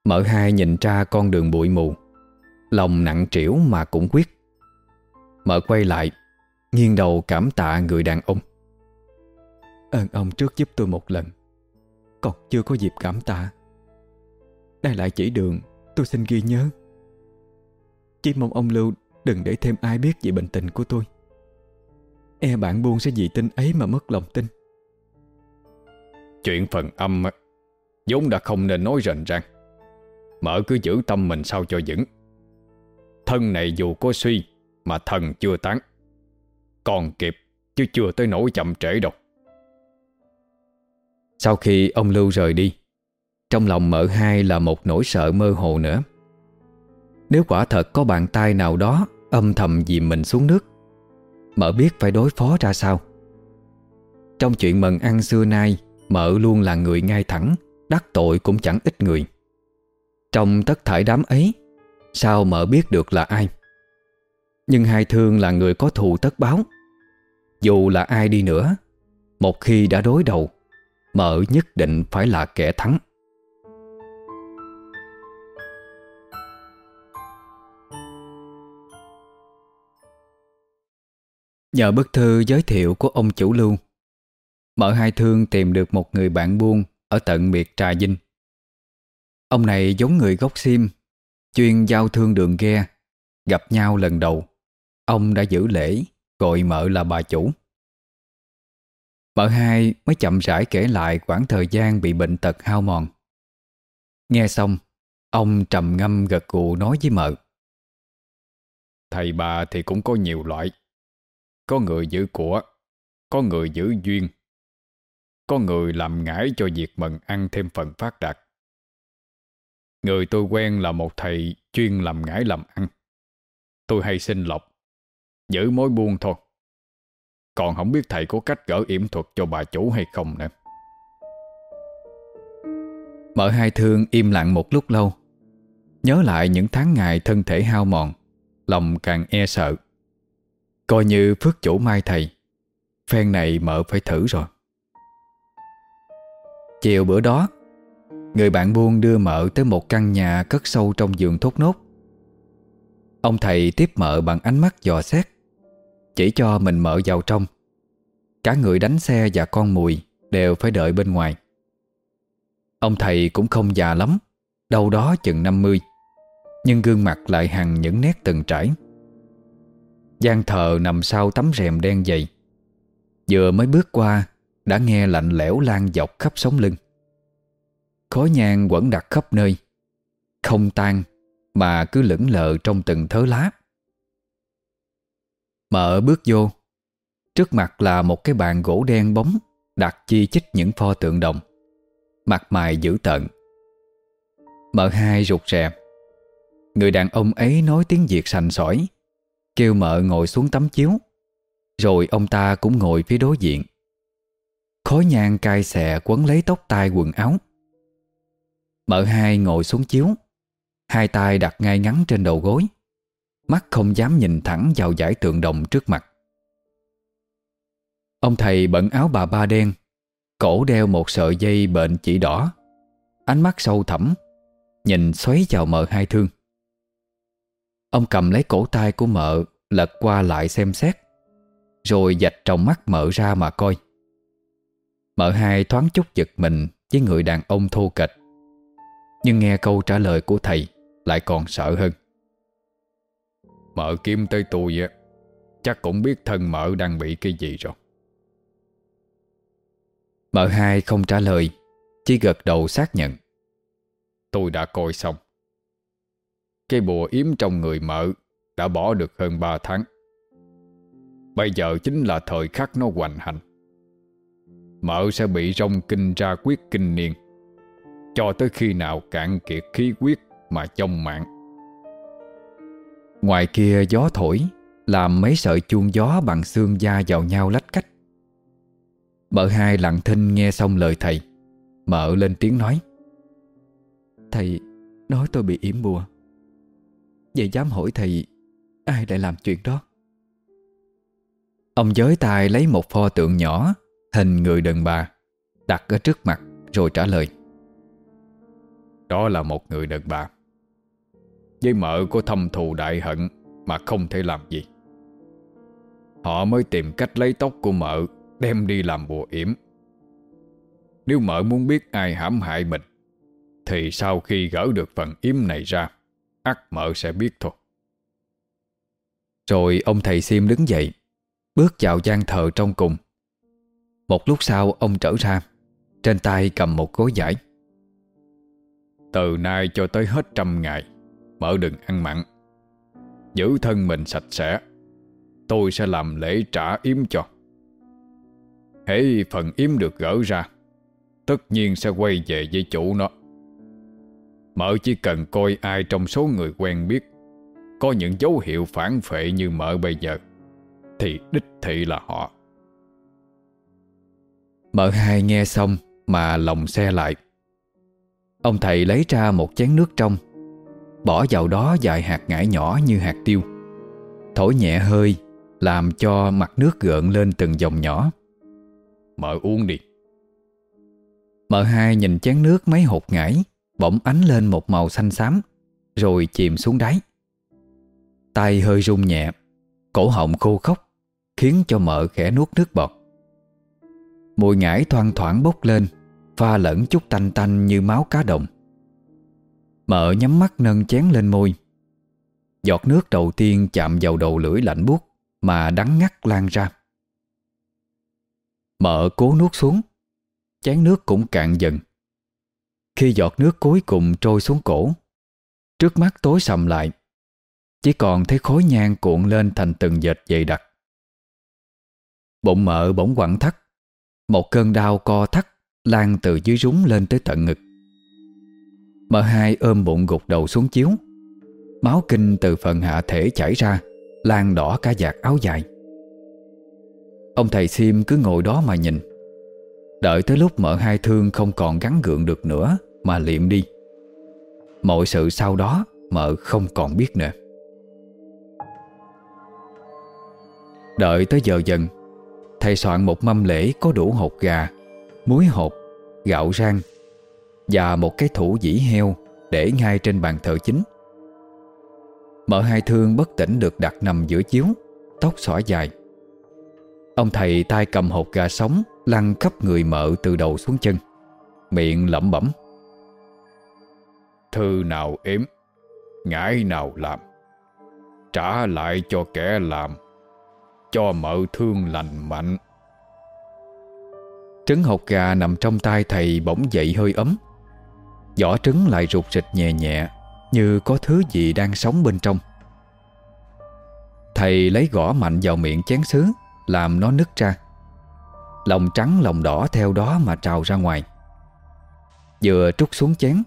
Mở hai nhìn ra con đường bụi mù. Lòng nặng trĩu mà cũng quyết. Mở quay lại, Nghiêng đầu cảm tạ người đàn ông. Ơn ông trước giúp tôi một lần, Còn chưa có dịp cảm tạ. Đây lại chỉ đường Tôi xin ghi nhớ. Chỉ mong ông Lưu đừng để thêm ai biết về bệnh tình của tôi. E bạn buôn sẽ vì tin ấy mà mất lòng tin. Chuyện phần âm vốn đã không nên nói rành ràng Mở cứ giữ tâm mình sao cho vững. Thân này dù có suy Mà thần chưa tán. Còn kịp chứ chưa tới nỗi chậm trễ đâu. Sau khi ông Lưu rời đi, Trong lòng mở hai là một nỗi sợ mơ hồ nữa. Nếu quả thật có bàn tay nào đó Âm thầm dìm mình xuống nước Mợ biết phải đối phó ra sao? Trong chuyện mần ăn xưa nay, Mợ luôn là người ngay thẳng, Đắc tội cũng chẳng ít người. Trong tất thải đám ấy, Sao mợ biết được là ai? Nhưng hai thương là người có thù tất báo. Dù là ai đi nữa, Một khi đã đối đầu, Mợ nhất định phải là kẻ thắng. Nhờ bức thư giới thiệu của ông chủ lưu, Mở hai thương tìm được một người bạn buôn Ở tận miệt Trà Vinh. Ông này giống người gốc sim Chuyên giao thương đường ghe, Gặp nhau lần đầu. Ông đã giữ lễ, Gọi mợ là bà chủ. Mợ hai mới chậm rãi kể lại quãng thời gian bị bệnh tật hao mòn. Nghe xong, Ông trầm ngâm gật gù nói với mợ, Thầy bà thì cũng có nhiều loại. Có người giữ của Có người giữ duyên Có người làm ngải cho việc mần ăn thêm phần phát đạt Người tôi quen là một thầy chuyên làm ngải làm ăn. Tôi hay xin lọc, giữ mối buôn thôi. Còn không biết thầy có cách gỡ yểm thuật cho bà chủ hay không nữa. Mở hai thương im lặng một lúc lâu. Nhớ lại những tháng ngày thân thể hao mòn, lòng càng e sợ. Coi như phước chủ mai thầy, phen này mợ phải thử rồi. Chiều bữa đó Người bạn buôn đưa mợ tới một căn nhà cất sâu trong giường thốt nốt. Ông thầy tiếp mợ bằng ánh mắt dò xét Chỉ cho mình mợ vào trong. Cả người đánh xe và con mùi Đều phải đợi bên ngoài. Ông thầy cũng không già lắm Đâu đó chừng 50 Nhưng gương mặt lại hằng những nét từng trải gian thờ nằm sau tấm rèm đen dày. Vừa mới bước qua, Đã nghe lạnh lẽo lan dọc khắp sống lưng. Khói nhang quẩn đặt khắp nơi, Không tan Mà cứ lững lờ trong từng thớ lá. Mở bước vô, Trước mặt là một cái bàn gỗ đen bóng Đặt chi chích những pho tượng đồng, Mặt mày dữ tợn. Mợ hai rụt rè, Người đàn ông ấy nói tiếng Việt sành sỏi. Kêu mợ ngồi xuống tấm chiếu. Rồi ông ta cũng ngồi phía đối diện. Khói nhang cay xè quấn lấy tóc tai quần áo. Mợ hai ngồi xuống chiếu. Hai tay đặt ngay ngắn trên đầu gối. Mắt không dám nhìn thẳng vào giải tượng đồng trước mặt. Ông thầy bận áo bà ba đen. Cổ đeo một sợi dây bệnh chỉ đỏ. Ánh mắt sâu thẳm. Nhìn xoáy vào mợ hai thương. Ông cầm lấy cổ tay của mợ Lật qua lại xem xét Rồi dạch trong mắt mợ ra mà coi. Mợ hai thoáng chút giật mình Với người đàn ông thô kệch nhưng nghe câu trả lời của thầy Lại còn sợ hơn. Mợ kim tới tôi á Chắc cũng biết thân mợ đang bị cái gì rồi. Mợ hai không trả lời Chỉ gật đầu xác nhận. Tôi đã coi xong cái bùa yếm trong người mợ Đã bỏ được hơn 3 tháng. Bây giờ chính là thời khắc nó hoành hành. Mợ sẽ bị rong kinh ra quyết kinh niên, cho tới khi nào cạn kiệt khí quyết Mà trong mạng Ngoài kia gió thổi, Làm mấy sợi chuông gió bằng xương da vào nhau lách cách. Mợ hai lặng thinh nghe xong lời thầy, Mợ lên tiếng nói, Thầy, nói tôi bị yểm bùa. Vậy dám hỏi thầy Ai lại làm chuyện đó? Ông giới tài lấy một pho tượng nhỏ, Hình người đàn bà, Đặt ở trước mặt, rồi trả lời. Đó là một người đàn bà. Với mợ của thâm thù đại hận Mà không thể làm gì. Họ mới tìm cách lấy tóc của mợ, Đem đi làm bùa yểm. Nếu mợ muốn biết ai hãm hại mình, Thì sau khi gỡ được phần yếm này ra ắt mợ sẽ biết thôi. Rồi ông thầy Sim đứng dậy, Bước vào gian thờ trong cùng. Một lúc sau, ông trở ra, Trên tay cầm một gối giải. Từ nay cho tới hết trăm ngày, Mợ đừng ăn mặn. Giữ thân mình sạch sẽ, Tôi sẽ làm lễ trả yếm cho. Hễ phần yếm được gỡ ra, Tất nhiên sẽ quay về với chủ nó. Mợ chỉ cần coi ai trong số người quen biết. Có những dấu hiệu phản phệ như mợ bây giờ, Thì đích thị là họ. Mợ hai nghe xong Mà lòng xe lại. Ông thầy lấy ra một chén nước trong, Bỏ vào đó vài hạt ngải nhỏ như hạt tiêu. Thổi nhẹ hơi, Làm cho mặt nước gợn lên từng dòng nhỏ. Mợ uống đi. Mợ hai nhìn chén nước mấy hột ngải. Bỗng ánh lên một màu xanh xám, Rồi chìm xuống đáy. Tay hơi run nhẹ, Cổ họng khô khốc, Khiến cho mợ khẽ nuốt nước bọt. Mùi ngải thoang thoảng bốc lên, Pha lẫn chút tanh tanh như máu cá đồng. Mợ nhắm mắt nâng chén lên môi. Giọt nước đầu tiên chạm vào đầu lưỡi lạnh buốt Mà đắng ngắt lan ra. Mợ cố nuốt xuống, Chén nước cũng cạn dần. Khi giọt nước cuối cùng trôi xuống cổ. Trước mắt tối sầm lại, Chỉ còn thấy khối nhang cuộn lên thành từng dệt dày đặc. Bụng mợ bỗng quặn thắt, Một cơn đau co thắt Lan từ dưới rúng lên tới tận ngực. Mợ hai ôm bụng gục đầu xuống chiếu, Máu kinh từ phần hạ thể chảy ra, Lan đỏ cả giạc áo dài. Ông thầy Sim cứ ngồi đó mà nhìn, Đợi tới lúc mợ hai thương không còn gắn gượng được nữa mà liệm đi. Mọi sự sau đó mợ không còn biết nữa. Đợi tới giờ dần, Thầy soạn một mâm lễ có đủ hột gà, Muối hột, Gạo rang Và một cái thủ dĩ heo Để ngay trên bàn thờ chính. Mợ hai thương bất tỉnh được đặt nằm giữa chiếu, Tóc xõa dài. Ông thầy tay cầm hột gà sống Lăn khắp người mợ từ đầu xuống chân, Miệng lẩm bẩm. Thư nào ếm Ngãi nào làm, Trả lại cho kẻ làm, Cho mợ thương lành mạnh. Trứng hột gà nằm trong tay thầy bỗng dậy hơi ấm. Vỏ trứng lại rụt rịch nhẹ nhẹ, Như có thứ gì đang sống bên trong. Thầy lấy gõ mạnh vào miệng chén sứ Làm nó nứt ra. Lòng trắng lòng đỏ theo đó mà trào ra ngoài. Vừa trút xuống chén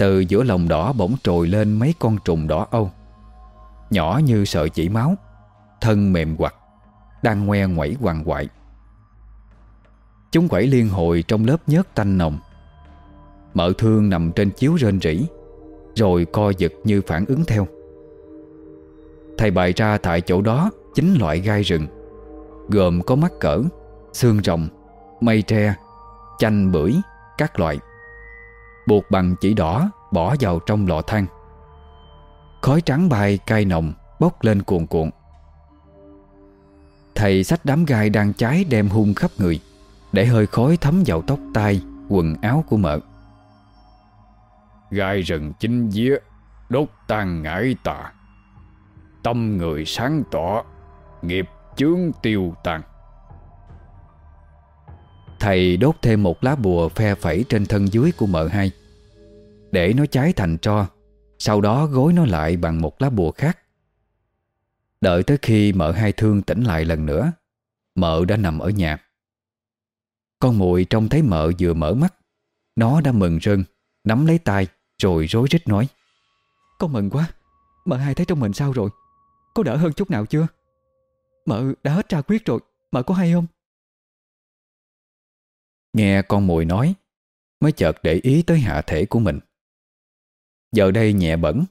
từ giữa lòng đỏ bỗng trồi lên mấy con trùng đỏ âu. Nhỏ như sợi chỉ máu, Thân mềm quặt Đang ngoe ngoẩy quằn quại. Chúng quẩy liên hồi trong lớp nhớt tanh nồng. Mợ thương nằm trên chiếu rên rỉ, Rồi co giật như phản ứng theo. Thầy bày ra tại chỗ đó Chính loại gai rừng, Gồm có mắt cỡ, Xương rồng, Mây tre, Chanh bưởi, Các loại. Buộc bằng chỉ đỏ Bỏ vào trong lò than. Khói trắng bay cay nồng, Bốc lên cuồn cuộn. Thầy xách đám gai đang cháy đem hung khắp người, Để hơi khói thấm vào tóc tai, Quần áo của mợ. Gai rừng chính día Đốt tan ngải tà. Tâm người sáng tỏ, Nghiệp chướng tiêu tan Thầy đốt thêm một lá bùa phe phẩy trên thân dưới của mợ hai, Để nó cháy thành tro, Sau đó gối nó lại bằng một lá bùa khác. Đợi tới khi mợ hai thương tỉnh lại lần nữa, Mợ đã nằm ở nhà. Con muội trông thấy mợ vừa mở mắt, Nó đã mừng rơn, Nắm lấy tay, Rồi rối rít nói, Con mừng quá, Mợ hai thấy trong mình sao rồi? Có đỡ hơn chút nào chưa? Mợ đã hết tra quyết rồi, Mợ có hay không? Nghe con mùi nói, Mới chợt để ý tới hạ thể của mình. Giờ đây nhẹ bẩn,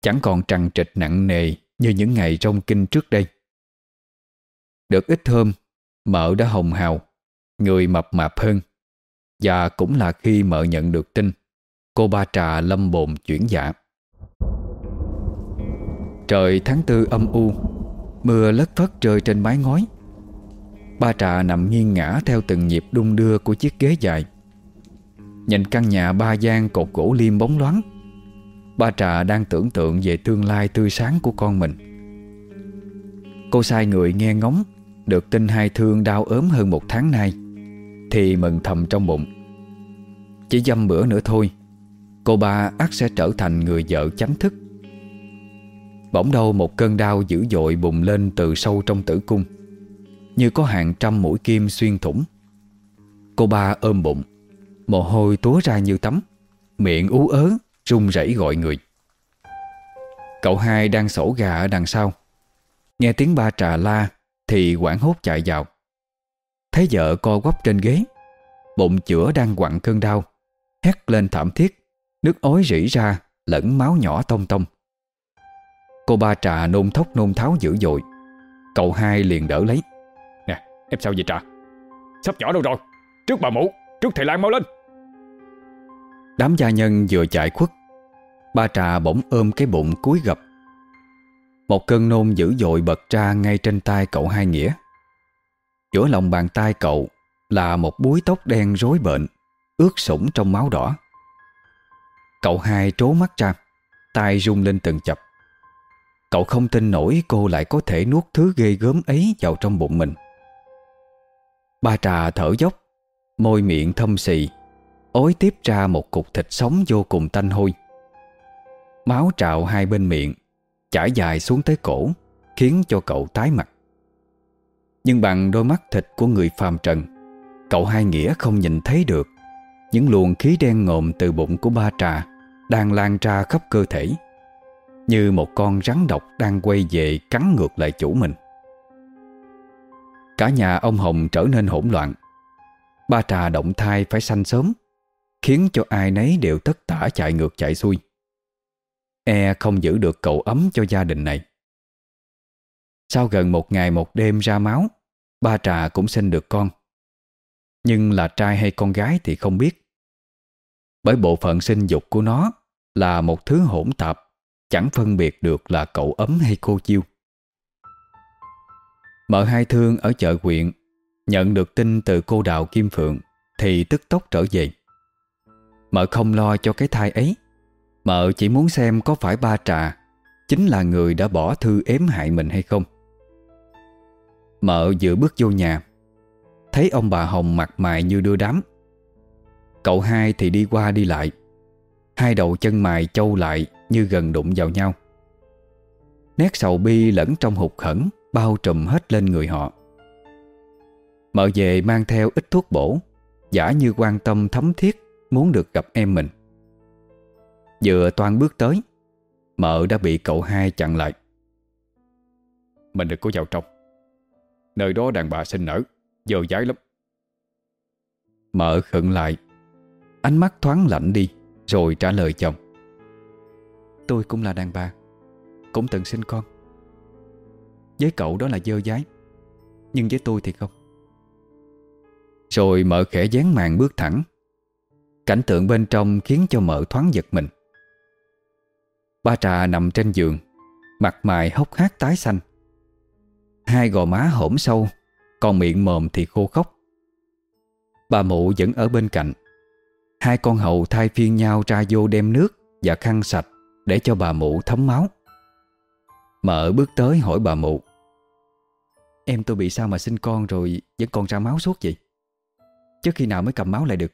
Chẳng còn trằn trịch nặng nề Như những ngày trong kinh trước đây. Được ít hôm, Mợ đã hồng hào, Người mập mạp hơn, Và cũng là khi mợ nhận được tin, Cô ba trà lâm bồn chuyển dạ. Trời tháng tư âm u, Mưa lất phất rơi trên mái ngói. Ba trà nằm nghiêng ngã theo từng nhịp đung đưa của chiếc ghế dài. Nhìn căn nhà ba gian cột gỗ liêm bóng loáng, Ba trà đang tưởng tượng về tương lai tươi sáng của con mình. Cô sai người nghe ngóng, Được tin hai thương đau ốm hơn một tháng nay, Thì mừng thầm trong bụng. Chỉ dăm bữa nữa thôi, Cô ba ắt sẽ trở thành người vợ chánh thức. Bỗng đâu một cơn đau dữ dội bùng lên từ sâu trong tử cung. Như có hàng trăm mũi kim xuyên thủng. Cô ba ôm bụng, Mồ hôi túa ra như tắm, Miệng ú ớ, run rẩy gọi người. Cậu hai đang sổ gà ở đằng sau. Nghe tiếng ba trà la Thì quảng hốt chạy vào. Thấy vợ co quắp trên ghế, Bụng chữa đang quặn cơn đau, Hét lên thảm thiết, Nước ối rỉ ra Lẫn máu nhỏ tông tông. Cô ba trà nôn thốc nôn tháo dữ dội, Cậu hai liền đỡ lấy em sao vậy trà? Sắp nhỏ đâu rồi? Trước bà mụ, Trước thầy Lan mau lên. Đám gia nhân vừa chạy khuất, Ba trà bỗng ôm cái bụng cúi gập. Một cơn nôn dữ dội bật ra ngay trên tay cậu hai nghĩa. Giữa lòng bàn tay cậu Là một búi tóc đen rối bệnh Ướt sũng trong máu đỏ. Cậu hai trố mắt ra, tay rung lên từng chập. Cậu không tin nổi cô lại có thể nuốt thứ ghê gớm ấy vào trong bụng mình. Ba trà thở dốc, Môi miệng thâm xì, Ối tiếp ra một cục thịt sống vô cùng tanh hôi. Máu trào hai bên miệng, Chảy dài xuống tới cổ, Khiến cho cậu tái mặt. Nhưng bằng đôi mắt thịt của người phàm trần, Cậu hai nghĩa không nhìn thấy được Những luồng khí đen ngộm từ bụng của ba trà Đang lan ra khắp cơ thể, Như một con rắn độc đang quay về cắn ngược lại chủ mình. Cả nhà ông Hồng trở nên hỗn loạn. Ba trà động thai phải sanh sớm, Khiến cho ai nấy đều tất tả chạy ngược chạy xuôi. E không giữ được cậu ấm cho gia đình này. Sau gần một ngày một đêm ra máu, Ba trà cũng sinh được con. Nhưng là trai hay con gái thì không biết. Bởi bộ phận sinh dục của nó Là một thứ hỗn tạp, Chẳng phân biệt được là cậu ấm hay cô chiêu. Mợ hai thương ở chợ huyện Nhận được tin từ cô Đào Kim Phượng, Thì tức tốc trở về. Mợ không lo cho cái thai ấy Mợ chỉ muốn xem có phải ba trà, Chính là người đã bỏ thư ếm hại mình hay không. Mợ vừa bước vô nhà, Thấy ông bà Hồng mặt mày như đưa đám. Cậu hai thì đi qua đi lại, Hai đầu chân mày châu lại Như gần đụng vào nhau. Nét sầu bi lẫn trong hụt khẩn Bao trùm hết lên người họ. Mợ về mang theo ít thuốc bổ Giả như quan tâm thấm thiết Muốn được gặp em mình. Vừa toan bước tới Mợ đã bị cậu hai chặn lại. Mình đừng có vào trong. Nơi đó đàn bà sinh nở Giờ dái lắm. Mợ khựng lại Ánh mắt thoáng lạnh đi Rồi trả lời chồng. Tôi cũng là đàn bà Cũng từng sinh con với cậu đó là dơ dái Nhưng với tôi thì không. Rồi mợ khẽ dán màn bước thẳng. Cảnh tượng bên trong khiến cho mợ thoáng giật mình. Ba trà nằm trên giường, Mặt mày hốc hác tái xanh. Hai gò má hổm sâu, Còn miệng mồm thì khô khóc Bà mụ vẫn ở bên cạnh. Hai con hầu thay phiên nhau ra vô đem nước Và khăn sạch Để cho bà mụ thấm máu. Mợ bước tới hỏi bà mụ, Em tôi bị sao mà sinh con rồi Vẫn còn ra máu suốt vậy? Chứ khi nào mới cầm máu lại được?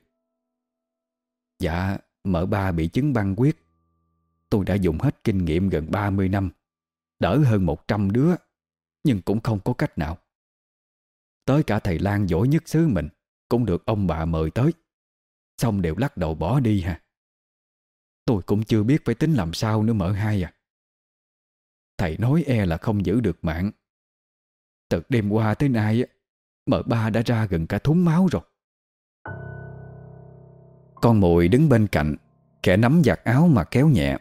Dạ mợ ba bị chứng băng huyết. Tôi đã dùng hết kinh nghiệm gần 30 năm, Đỡ hơn 100 đứa, Nhưng cũng không có cách nào. Tới cả thầy Lan giỏi nhất xứ mình Cũng được ông bà mời tới, Xong đều lắc đầu bỏ đi ha. Tôi cũng chưa biết phải tính làm sao nữa mở hai à. Thầy nói e là không giữ được mạng. Từ đêm qua tới nay Mợ ba đã ra gần cả thúng máu rồi. Con mùi đứng bên cạnh, Kẻ nắm giặt áo mà kéo nhẹ.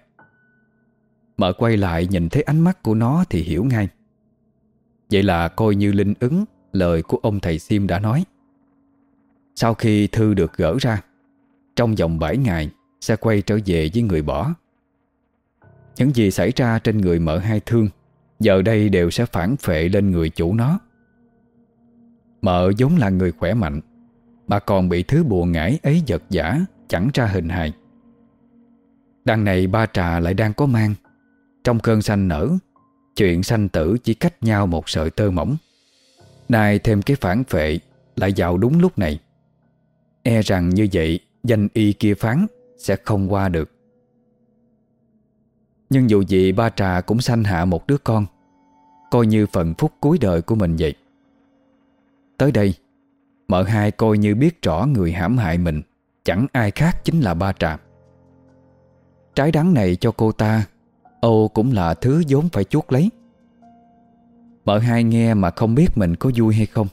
Mợ quay lại nhìn thấy ánh mắt của nó Thì hiểu ngay. Vậy là coi như linh ứng, Lời của ông thầy Sim đã nói. Sau khi thư được gỡ ra, Trong vòng 7 ngày Sẽ quay trở về với người bỏ. Những gì xảy ra trên người mợ hai thương, Giờ đây đều sẽ phản phệ lên người chủ nó. Mợ vốn là người khỏe mạnh, Mà còn bị thứ bùa ngải ấy giật giả, Chẳng ra hình hài. Đằng này ba trà lại đang có mang. Trong cơn sanh nở, Chuyện sanh tử chỉ cách nhau một sợi tơ mỏng. Nay thêm cái phản phệ Lại vào đúng lúc này. E rằng như vậy, Danh y kia phán Sẽ không qua được. Nhưng dù gì ba trà cũng sanh hạ một đứa con, Coi như phần phúc cuối đời của mình vậy. Tới đây Mợ hai coi như biết rõ người hãm hại mình, Chẳng ai khác chính là ba trà. Trái đắng này cho cô ta, Âu cũng là thứ vốn phải chuốt lấy. Mợ hai nghe mà không biết mình có vui hay không.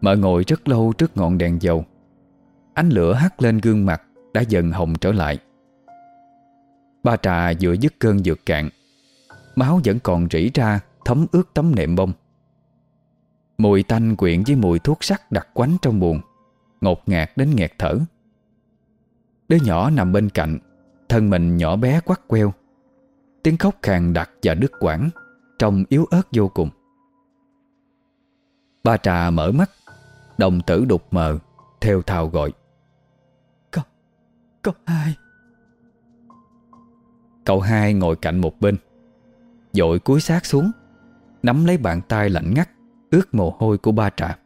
Mợ ngồi rất lâu trước ngọn đèn dầu, Ánh lửa hắt lên gương mặt Đã dần hồng trở lại. Ba trà vừa dứt cơn dược cạn, Máu vẫn còn rỉ ra, Thấm ướt tấm nệm bông. Mùi tanh quyện với mùi thuốc sắc đặc quánh trong buồn, Ngột ngạt đến nghẹt thở. Đứa nhỏ nằm bên cạnh, Thân mình nhỏ bé quắt queo. Tiếng khóc khàn đặc và đứt quãng, Trông yếu ớt vô cùng. Ba trà mở mắt, Đồng tử đục mờ, Theo thào gọi. Có Có ai? Cậu hai ngồi cạnh một bên. Dội cúi sát xuống Nắm lấy bàn tay lạnh ngắt Ướt mồ hôi của ba trà.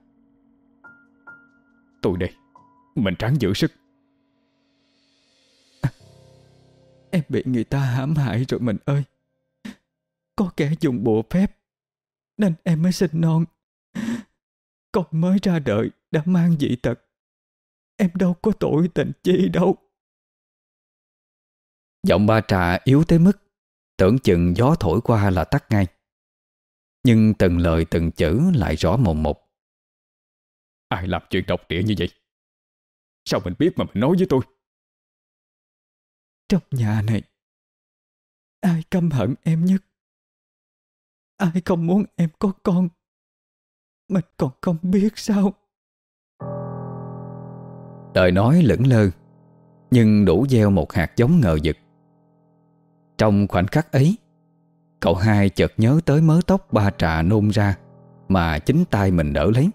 Tôi đây Mình tráng giữ sức. À, Em bị người ta hãm hại rồi mình ơi. Có kẻ dùng bùa phép Nên em mới sinh non. Con mới ra đời Đã mang dị tật. Em đâu có tội tình chi đâu. Giọng ba trà yếu tới mức Tưởng chừng gió thổi qua là tắt ngay. Nhưng từng lời từng chữ lại rõ mồm một. Ai làm chuyện độc địa như vậy? Sao mình biết mà mình nói với tôi? Trong nhà này Ai căm hận em nhất? Ai không muốn em có con? Mình còn không biết sao? Đời nói lững lơ Nhưng đủ gieo một hạt giống ngờ vực trong khoảnh khắc ấy, Cậu hai chợt nhớ tới mớ tóc ba trà nôn ra Mà chính tay mình đỡ lấy.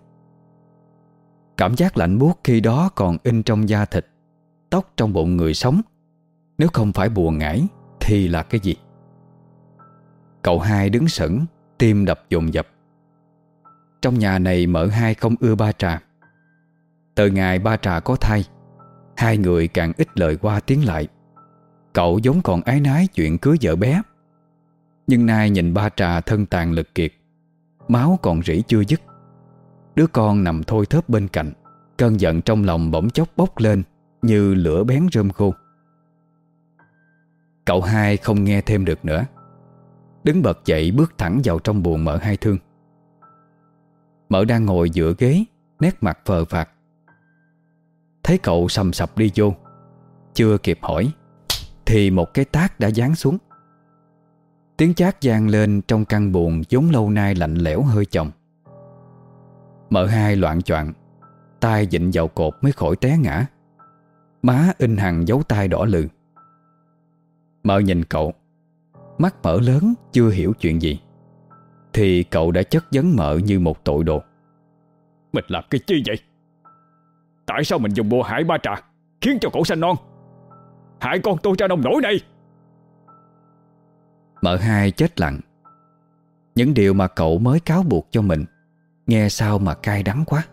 Cảm giác lạnh buốt khi đó còn in trong da thịt, Tóc trong bụng người sống. Nếu không phải buồn ngải Thì là cái gì? Cậu hai đứng sững, Tim đập dồn dập. Trong nhà này mở hai không ưa ba trà. Từ ngày ba trà có thai, Hai người càng ít lời qua tiếng lại. Cậu giống còn ái nái chuyện cưới vợ bé. Nhưng nay nhìn ba trà thân tàn lực kiệt, Máu còn rỉ chưa dứt. Đứa con nằm thôi thớp bên cạnh, Cơn giận trong lòng bỗng chốc bốc lên Như lửa bén rơm khô. Cậu hai không nghe thêm được nữa. Đứng bật dậy bước thẳng vào trong buồng mợ hai thương. Mợ đang ngồi giữa ghế, Nét mặt phờ phạt Thấy cậu sầm sập đi vô, Chưa kịp hỏi thì một cái tác đã giáng xuống. Tiếng chát gian lên trong căn buồn vốn lâu nay lạnh lẽo hơi chồng. Mợ hai loạn choạng, tay dịnh vào cột mới khỏi té ngã. Má in hằng dấu tay đỏ lừ. Mợ nhìn cậu, Mắt mở lớn, chưa hiểu chuyện gì. Thì cậu đã chất vấn mợ như một tội đồ. Mình làm cái chi vậy? Tại sao mình dùng bùa hải ba trà Khiến cho cậu xanh non? Hại con tôi ra nông nổi này. Mợ hai chết lặng. Những điều mà cậu mới cáo buộc cho mình Nghe sao mà cay đắng quá.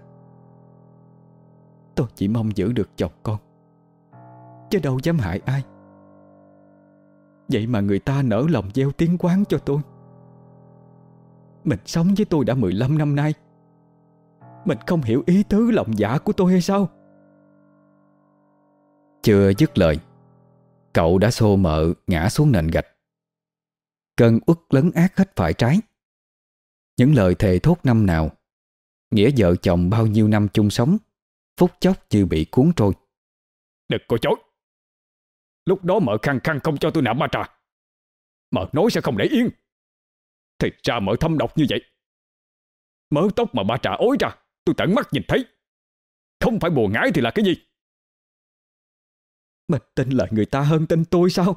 Tôi chỉ mong giữ được chồng con Chứ đâu dám hại ai. Vậy mà người ta nở lòng gieo tiếng quán cho tôi. Mình sống với tôi đã 15 năm nay. Mình không hiểu ý tứ lòng dạ của tôi hay sao? Chưa dứt lời Cậu đã xô mợ, ngã xuống nền gạch. Cơn uất lấn ác hết phải trái. Những lời thề thốt năm nào, Nghĩa vợ chồng bao nhiêu năm chung sống, Phút chốc như bị cuốn trôi. Đừng có chối. Lúc đó mợ khăng khăng không cho tôi nạp ma trà. Mợ nói sẽ không để yên. Thì ra mợ thâm độc như vậy. Mớ tóc mà ba trà ối ra, Tôi tận mắt nhìn thấy. Không phải bùa ngái thì là cái gì? Mình tin lời người ta hơn tin tôi sao?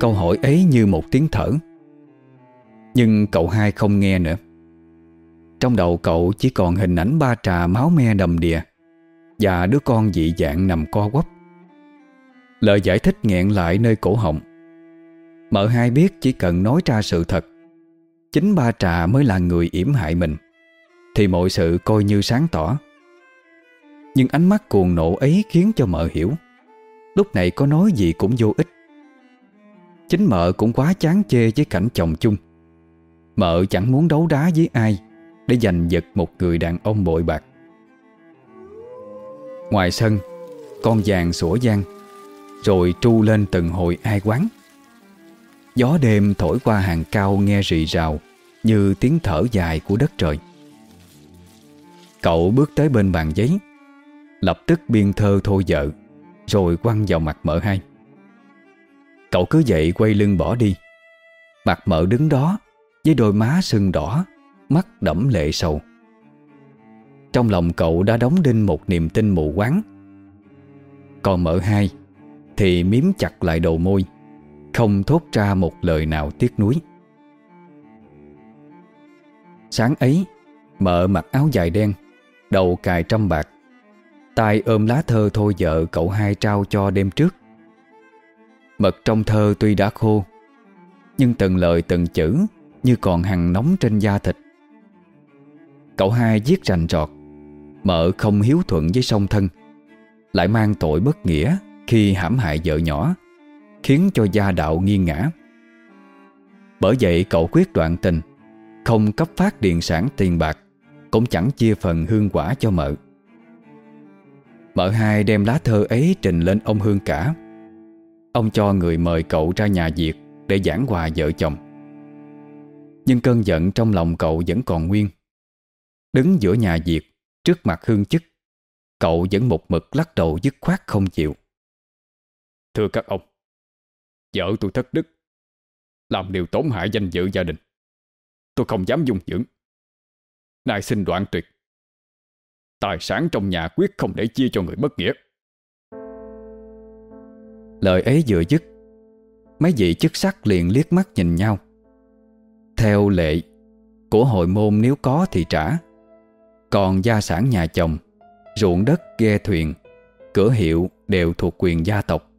Câu hỏi ấy như một tiếng thở. Nhưng cậu hai không nghe nữa. Trong đầu cậu chỉ còn hình ảnh ba trà máu me đầm đìa Và đứa con dị dạng nằm co quắp. Lời giải thích nghẹn lại nơi cổ họng. Mợ hai biết chỉ cần nói ra sự thật, Chính ba trà mới là người yểm hại mình, Thì mọi sự coi như sáng tỏ nhưng ánh mắt cuồng nộ ấy khiến cho mợ hiểu. Lúc này có nói gì cũng vô ích. Chính mợ cũng quá chán chê với cảnh chồng chung. Mợ chẳng muốn đấu đá với ai Để giành giật một người đàn ông bội bạc. Ngoài sân, Con vàng sủa giang Rồi tru lên từng hồi ai quán. Gió đêm thổi qua hàng cao nghe rì rào Như tiếng thở dài của đất trời. Cậu bước tới bên bàn giấy. Lập tức biên thơ thôi vợ Rồi quăng vào mặt mợ hai. Cậu cứ dậy quay lưng bỏ đi. Mặt mợ đứng đó, Với đôi má sưng đỏ, Mắt đẫm lệ sầu. Trong lòng cậu đã đóng đinh một niềm tin mù quáng. Còn mợ hai Thì miếm chặt lại đầu môi, Không thốt ra một lời nào tiếc nuối. Sáng ấy, Mợ mặc áo dài đen, Đầu cài trăm bạc tay ôm lá thơ thôi vợ cậu hai trao cho đêm trước. Mật trong thơ tuy đã khô, Nhưng từng lời từng chữ Như còn hằng nóng trên da thịt. Cậu hai viết rành rọt, Mợ không hiếu thuận với song thân, Lại mang tội bất nghĩa Khi hãm hại vợ nhỏ, Khiến cho gia đạo nghiêng ngã. Bởi vậy cậu quyết đoạn tình, Không cấp phát điện sản tiền bạc, Cũng chẳng chia phần hương quả cho mợ. Mợ hai đem lá thơ ấy trình lên ông Hương cả. Ông cho người mời cậu ra nhà Việt Để giảng hòa vợ chồng. Nhưng cơn giận trong lòng cậu vẫn còn nguyên. Đứng giữa nhà Việt, Trước mặt Hương chức, Cậu vẫn một mực lắc đầu dứt khoát không chịu. Thưa các ông, Vợ tôi thất đức, Làm điều tổn hại danh dự gia đình. Tôi không dám dung dưỡng. Nay xin đoạn tuyệt. Tài sản trong nhà quyết không để chia cho người bất nghĩa. Lời ấy vừa dứt Mấy vị chức sắc liền liếc mắt nhìn nhau. Theo lệ Của hội môn nếu có thì trả. Còn gia sản nhà chồng Ruộng đất, ghe thuyền Cửa hiệu đều thuộc quyền gia tộc.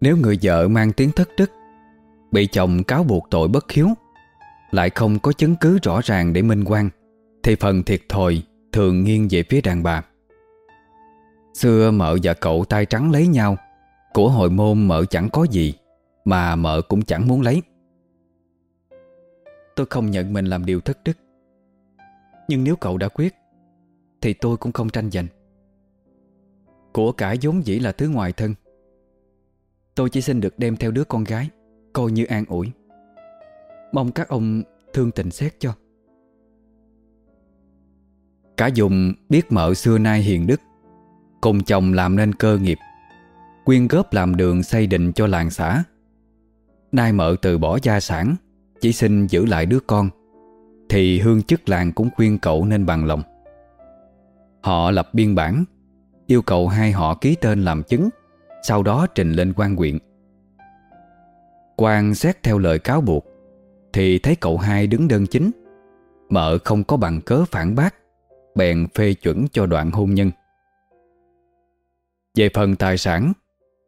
Nếu người vợ mang tiếng thất đức Bị chồng cáo buộc tội bất hiếu Lại không có chứng cứ rõ ràng để minh quan Thì phần thiệt thòi Thường nghiêng về phía đàn bà. Xưa mợ và cậu tay trắng lấy nhau, Của hội môn mợ chẳng có gì, Mà mợ cũng chẳng muốn lấy. Tôi không nhận mình làm điều thất đức. Nhưng nếu cậu đã quyết, Thì tôi cũng không tranh giành. Của cải vốn dĩ là thứ ngoài thân. Tôi chỉ xin được đem theo đứa con gái, Coi như an ủi. Mong các ông thương tình xét cho. Cả dùng biết mợ xưa nay hiền đức, Cùng chồng làm nên cơ nghiệp, Quyên góp làm đường xây định cho làng xã. Nay mợ từ bỏ gia sản, Chỉ xin giữ lại đứa con, Thì hương chức làng cũng khuyên cậu nên bằng lòng. Họ lập biên bản, Yêu cầu hai họ ký tên làm chứng, Sau đó trình lên quan huyện. Quan xét theo lời cáo buộc, Thì thấy cậu hai đứng đơn chính, Mợ không có bằng cớ phản bác. Bèn phê chuẩn cho đoạn hôn nhân. Về phần tài sản,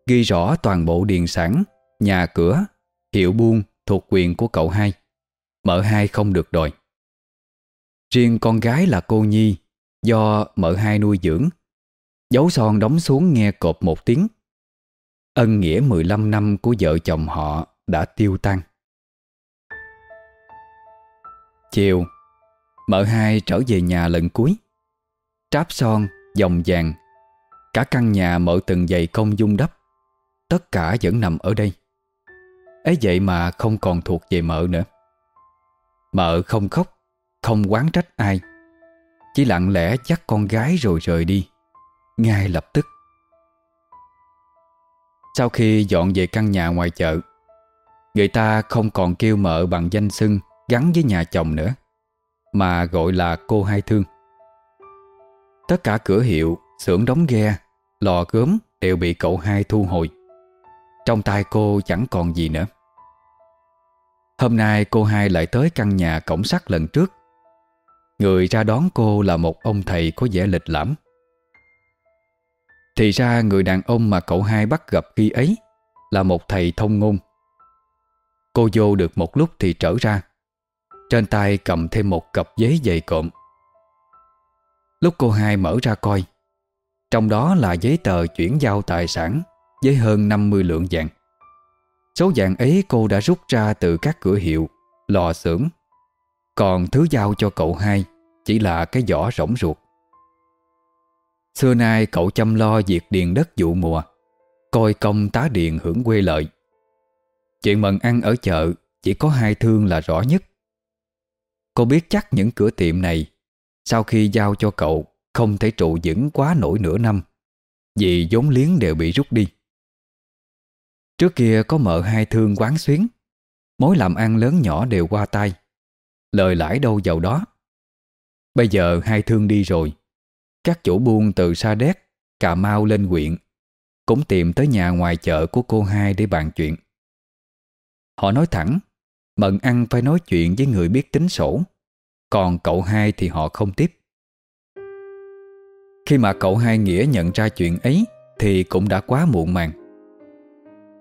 Ghi rõ toàn bộ điền sản, Nhà cửa, Hiệu buôn thuộc quyền của cậu hai Mợ hai không được đòi Riêng con gái là cô Nhi, Do mợ hai nuôi dưỡng Dấu son đóng xuống nghe cộp một tiếng. Ân nghĩa 15 năm của vợ chồng họ đã tiêu tan. Chiều Mợ hai trở về nhà lần cuối. Tráp son, dòng vàng. Cả căn nhà mợ từng dày công dung đắp. Tất cả vẫn nằm ở đây. Ấy vậy mà không còn thuộc về mợ nữa. Mợ không khóc Không quán trách ai. Chỉ lặng lẽ dắt con gái rồi rời đi. Ngay lập tức. Sau khi dọn về căn nhà ngoài chợ Người ta không còn kêu mợ bằng danh xưng Gắn với nhà chồng nữa. Mà gọi là cô hai thương. Tất cả cửa hiệu, xưởng đóng ghe, lò gốm đều bị cậu hai thu hồi. Trong tay cô chẳng còn gì nữa. Hôm nay cô hai lại tới căn nhà cổng sắt lần trước. Người ra đón cô là một ông thầy có vẻ lịch lãm. Thì ra người đàn ông mà cậu hai bắt gặp khi ấy Là một thầy thông ngôn. Cô vô được một lúc thì trở ra. Trên tay cầm thêm một cặp giấy dày cộm. Lúc cô hai mở ra coi, Trong đó là giấy tờ chuyển giao tài sản Với hơn 50 lượng vàng. Số vàng ấy cô đã rút ra từ các cửa hiệu, Lò xưởng. Còn thứ giao cho cậu hai Chỉ là cái vỏ rỗng ruột. Xưa nay cậu chăm lo việc điền đất vụ mùa, Coi công tá điền hưởng quê lợi. Chuyện mần ăn ở chợ Chỉ có hai thương là rõ nhất. Cô biết chắc những cửa tiệm này Sau khi giao cho cậu Không thể trụ vững quá nổi nửa năm, Vì vốn liếng đều bị rút đi. Trước kia có mợ hai thương quán xuyến, Mối làm ăn lớn nhỏ đều qua tay, Lời lãi đâu vào đó. Bây giờ hai thương đi rồi, Các chủ buôn từ Sa Đéc, Cà Mau lên huyện, Cũng tìm tới nhà ngoài chợ của cô hai để bàn chuyện. Họ nói thẳng Mận ăn phải nói chuyện với người biết tính sổ. Còn cậu hai thì họ không tiếp. Khi mà cậu hai Nghĩa nhận ra chuyện ấy Thì cũng đã quá muộn màng.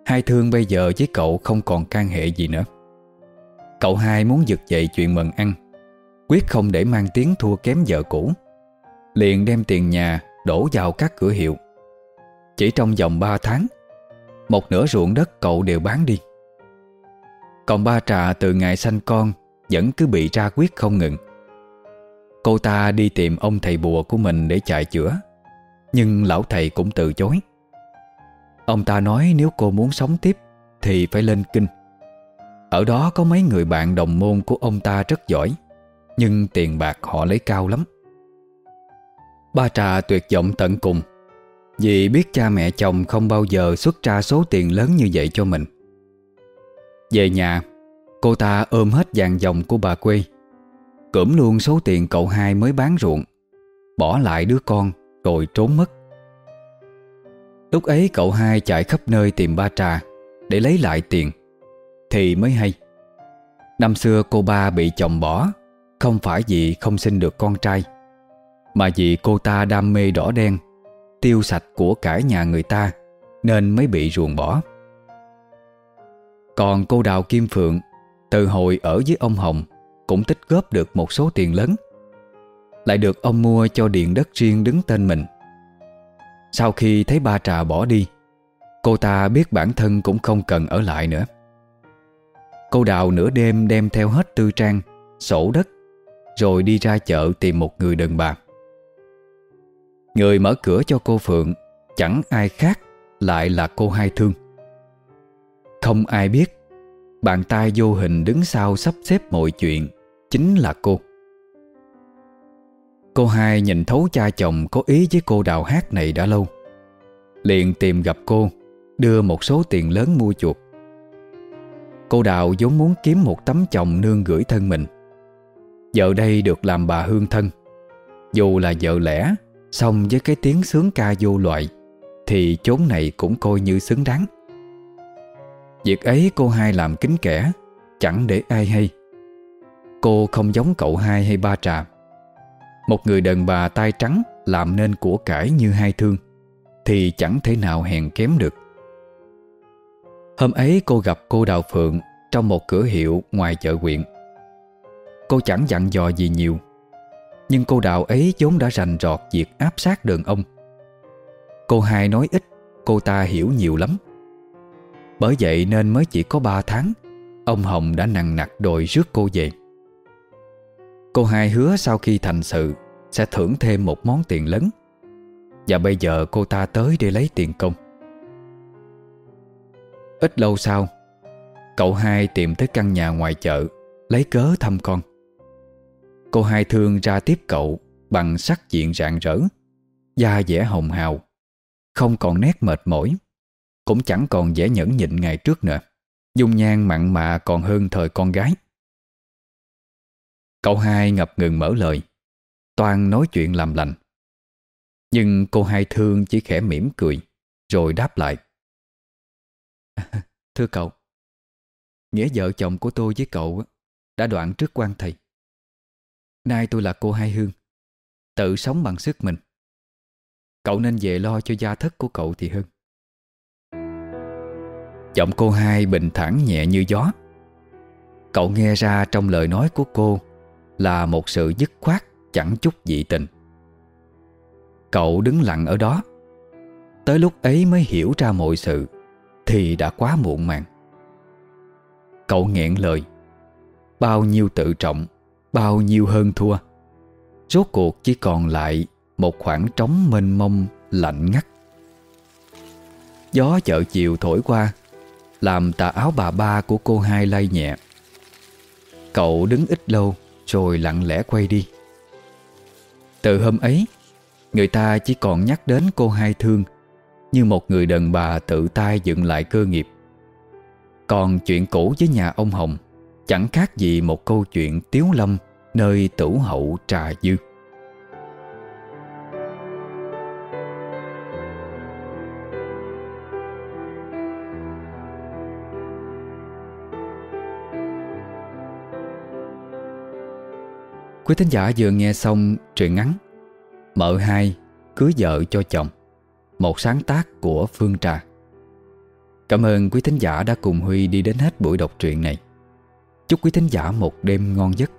Hai thương bây giờ với cậu không còn can hệ gì nữa. Cậu hai muốn giật dậy chuyện mận ăn, Quyết không để mang tiếng thua kém vợ cũ. Liền đem tiền nhà đổ vào các cửa hiệu. Chỉ trong vòng 3 tháng, Một nửa ruộng đất cậu đều bán đi. Còn ba trà từ ngày sanh con Vẫn cứ bị ra quyết không ngừng. Cô ta đi tìm ông thầy bùa của mình để chạy chữa, Nhưng lão thầy cũng từ chối. Ông ta nói nếu cô muốn sống tiếp Thì phải lên kinh. Ở đó có mấy người bạn đồng môn của ông ta rất giỏi, Nhưng tiền bạc họ lấy cao lắm. Ba trà tuyệt vọng tận cùng, Vì biết cha mẹ chồng không bao giờ xuất ra số tiền lớn như vậy cho mình. Về nhà. Cô ta ôm hết vàng dòng của bà quê. Cửm luôn số tiền cậu hai mới bán ruộng. Bỏ lại đứa con, Rồi trốn mất. Lúc ấy cậu hai chạy khắp nơi tìm ba trà Để lấy lại tiền. Thì mới hay. Năm xưa cô ba bị chồng bỏ, Không phải vì không sinh được con trai, Mà vì cô ta đam mê đỏ đen, Tiêu sạch của cải nhà người ta, Nên mới bị ruồng bỏ. Còn cô Đào Kim Phượng, Từ hồi ở với ông Hồng, Cũng tích góp được một số tiền lớn. Lại được ông mua cho điện đất riêng đứng tên mình. Sau khi thấy ba trà bỏ đi, Cô ta biết bản thân cũng không cần ở lại nữa. Cô đào nửa đêm đem theo hết tư trang, Sổ đất, Rồi đi ra chợ tìm một người đàn bà. Người mở cửa cho cô Phượng, Chẳng ai khác Lại là cô Hai Thương. Không ai biết Bàn tay vô hình đứng sau sắp xếp mọi chuyện Chính là cô. Cô hai nhìn thấu cha chồng có ý với cô đào hát này đã lâu. Liền tìm gặp cô, Đưa một số tiền lớn mua chuột Cô đào vốn muốn kiếm một tấm chồng nương gửi thân mình. Giờ đây được làm bà hương thân. Dù là vợ lẽ, Xong với cái tiếng sướng ca vô loại, Thì chốn này cũng coi như xứng đáng. Việc ấy cô hai làm kính kẻ, Chẳng để ai hay. Cô không giống cậu hai hay ba trà. Một người đàn bà tay trắng Làm nên của cải như hai thương, Thì chẳng thể nào hèn kém được. Hôm ấy cô gặp cô Đào Phượng Trong một cửa hiệu ngoài chợ huyện. Cô chẳng dặn dò gì nhiều, Nhưng cô Đào ấy vốn đã rành rọt Việc áp sát đường ông. Cô hai nói ít, Cô ta hiểu nhiều lắm. Bởi vậy nên mới chỉ có 3 tháng, Ông Hồng đã nặng nặc đòi rước cô về. Cô hai hứa sau khi thành sự, Sẽ thưởng thêm một món tiền lớn. Và bây giờ cô ta tới để lấy tiền công. Ít lâu sau, Cậu hai tìm tới căn nhà ngoài chợ, Lấy cớ thăm con. Cô hai thương ra tiếp cậu Bằng sắc diện rạng rỡ, Da vẻ hồng hào, Không còn nét mệt mỏi. Cũng chẳng còn dễ nhẫn nhịn ngày trước nữa. Dung nhan mặn mạ còn hơn thời con gái. Cậu hai ngập ngừng mở lời. Toàn nói chuyện làm lành. Nhưng cô hai thương chỉ khẽ mỉm cười, Rồi đáp lại. Thưa cậu, Nghĩa vợ chồng của tôi với cậu Đã đoạn trước quan thầy. Nay tôi là cô hai hương, Tự sống bằng sức mình. Cậu nên về lo cho gia thất của cậu thì hơn. Giọng cô hai bình thản nhẹ như gió. Cậu nghe ra trong lời nói của cô là một sự dứt khoát, chẳng chút dị tình. Cậu đứng lặng ở đó. Tới lúc ấy mới hiểu ra mọi sự, Thì đã quá muộn màng. Cậu nghẹn lời. Bao nhiêu tự trọng, Bao nhiêu hơn thua. Rốt cuộc chỉ còn lại Một khoảng trống mênh mông, lạnh ngắt. Gió chợ chiều thổi qua làm tà áo bà ba của cô hai lay nhẹ. Cậu đứng ít lâu rồi lặng lẽ quay đi. Từ hôm ấy, Người ta chỉ còn nhắc đến cô hai thương Như một người đàn bà tự tay dựng lại cơ nghiệp. Còn chuyện cũ với nhà ông Hồng Chẳng khác gì một câu chuyện tiếu lâm Nơi tủ hậu trà dư. Quý thính giả vừa nghe xong truyện ngắn Mợ hai cưới vợ cho chồng, Một sáng tác của Phương Trà. Cảm ơn quý thính giả đã cùng Huy đi đến hết buổi đọc truyện này. Chúc quý thính giả một đêm ngon giấc.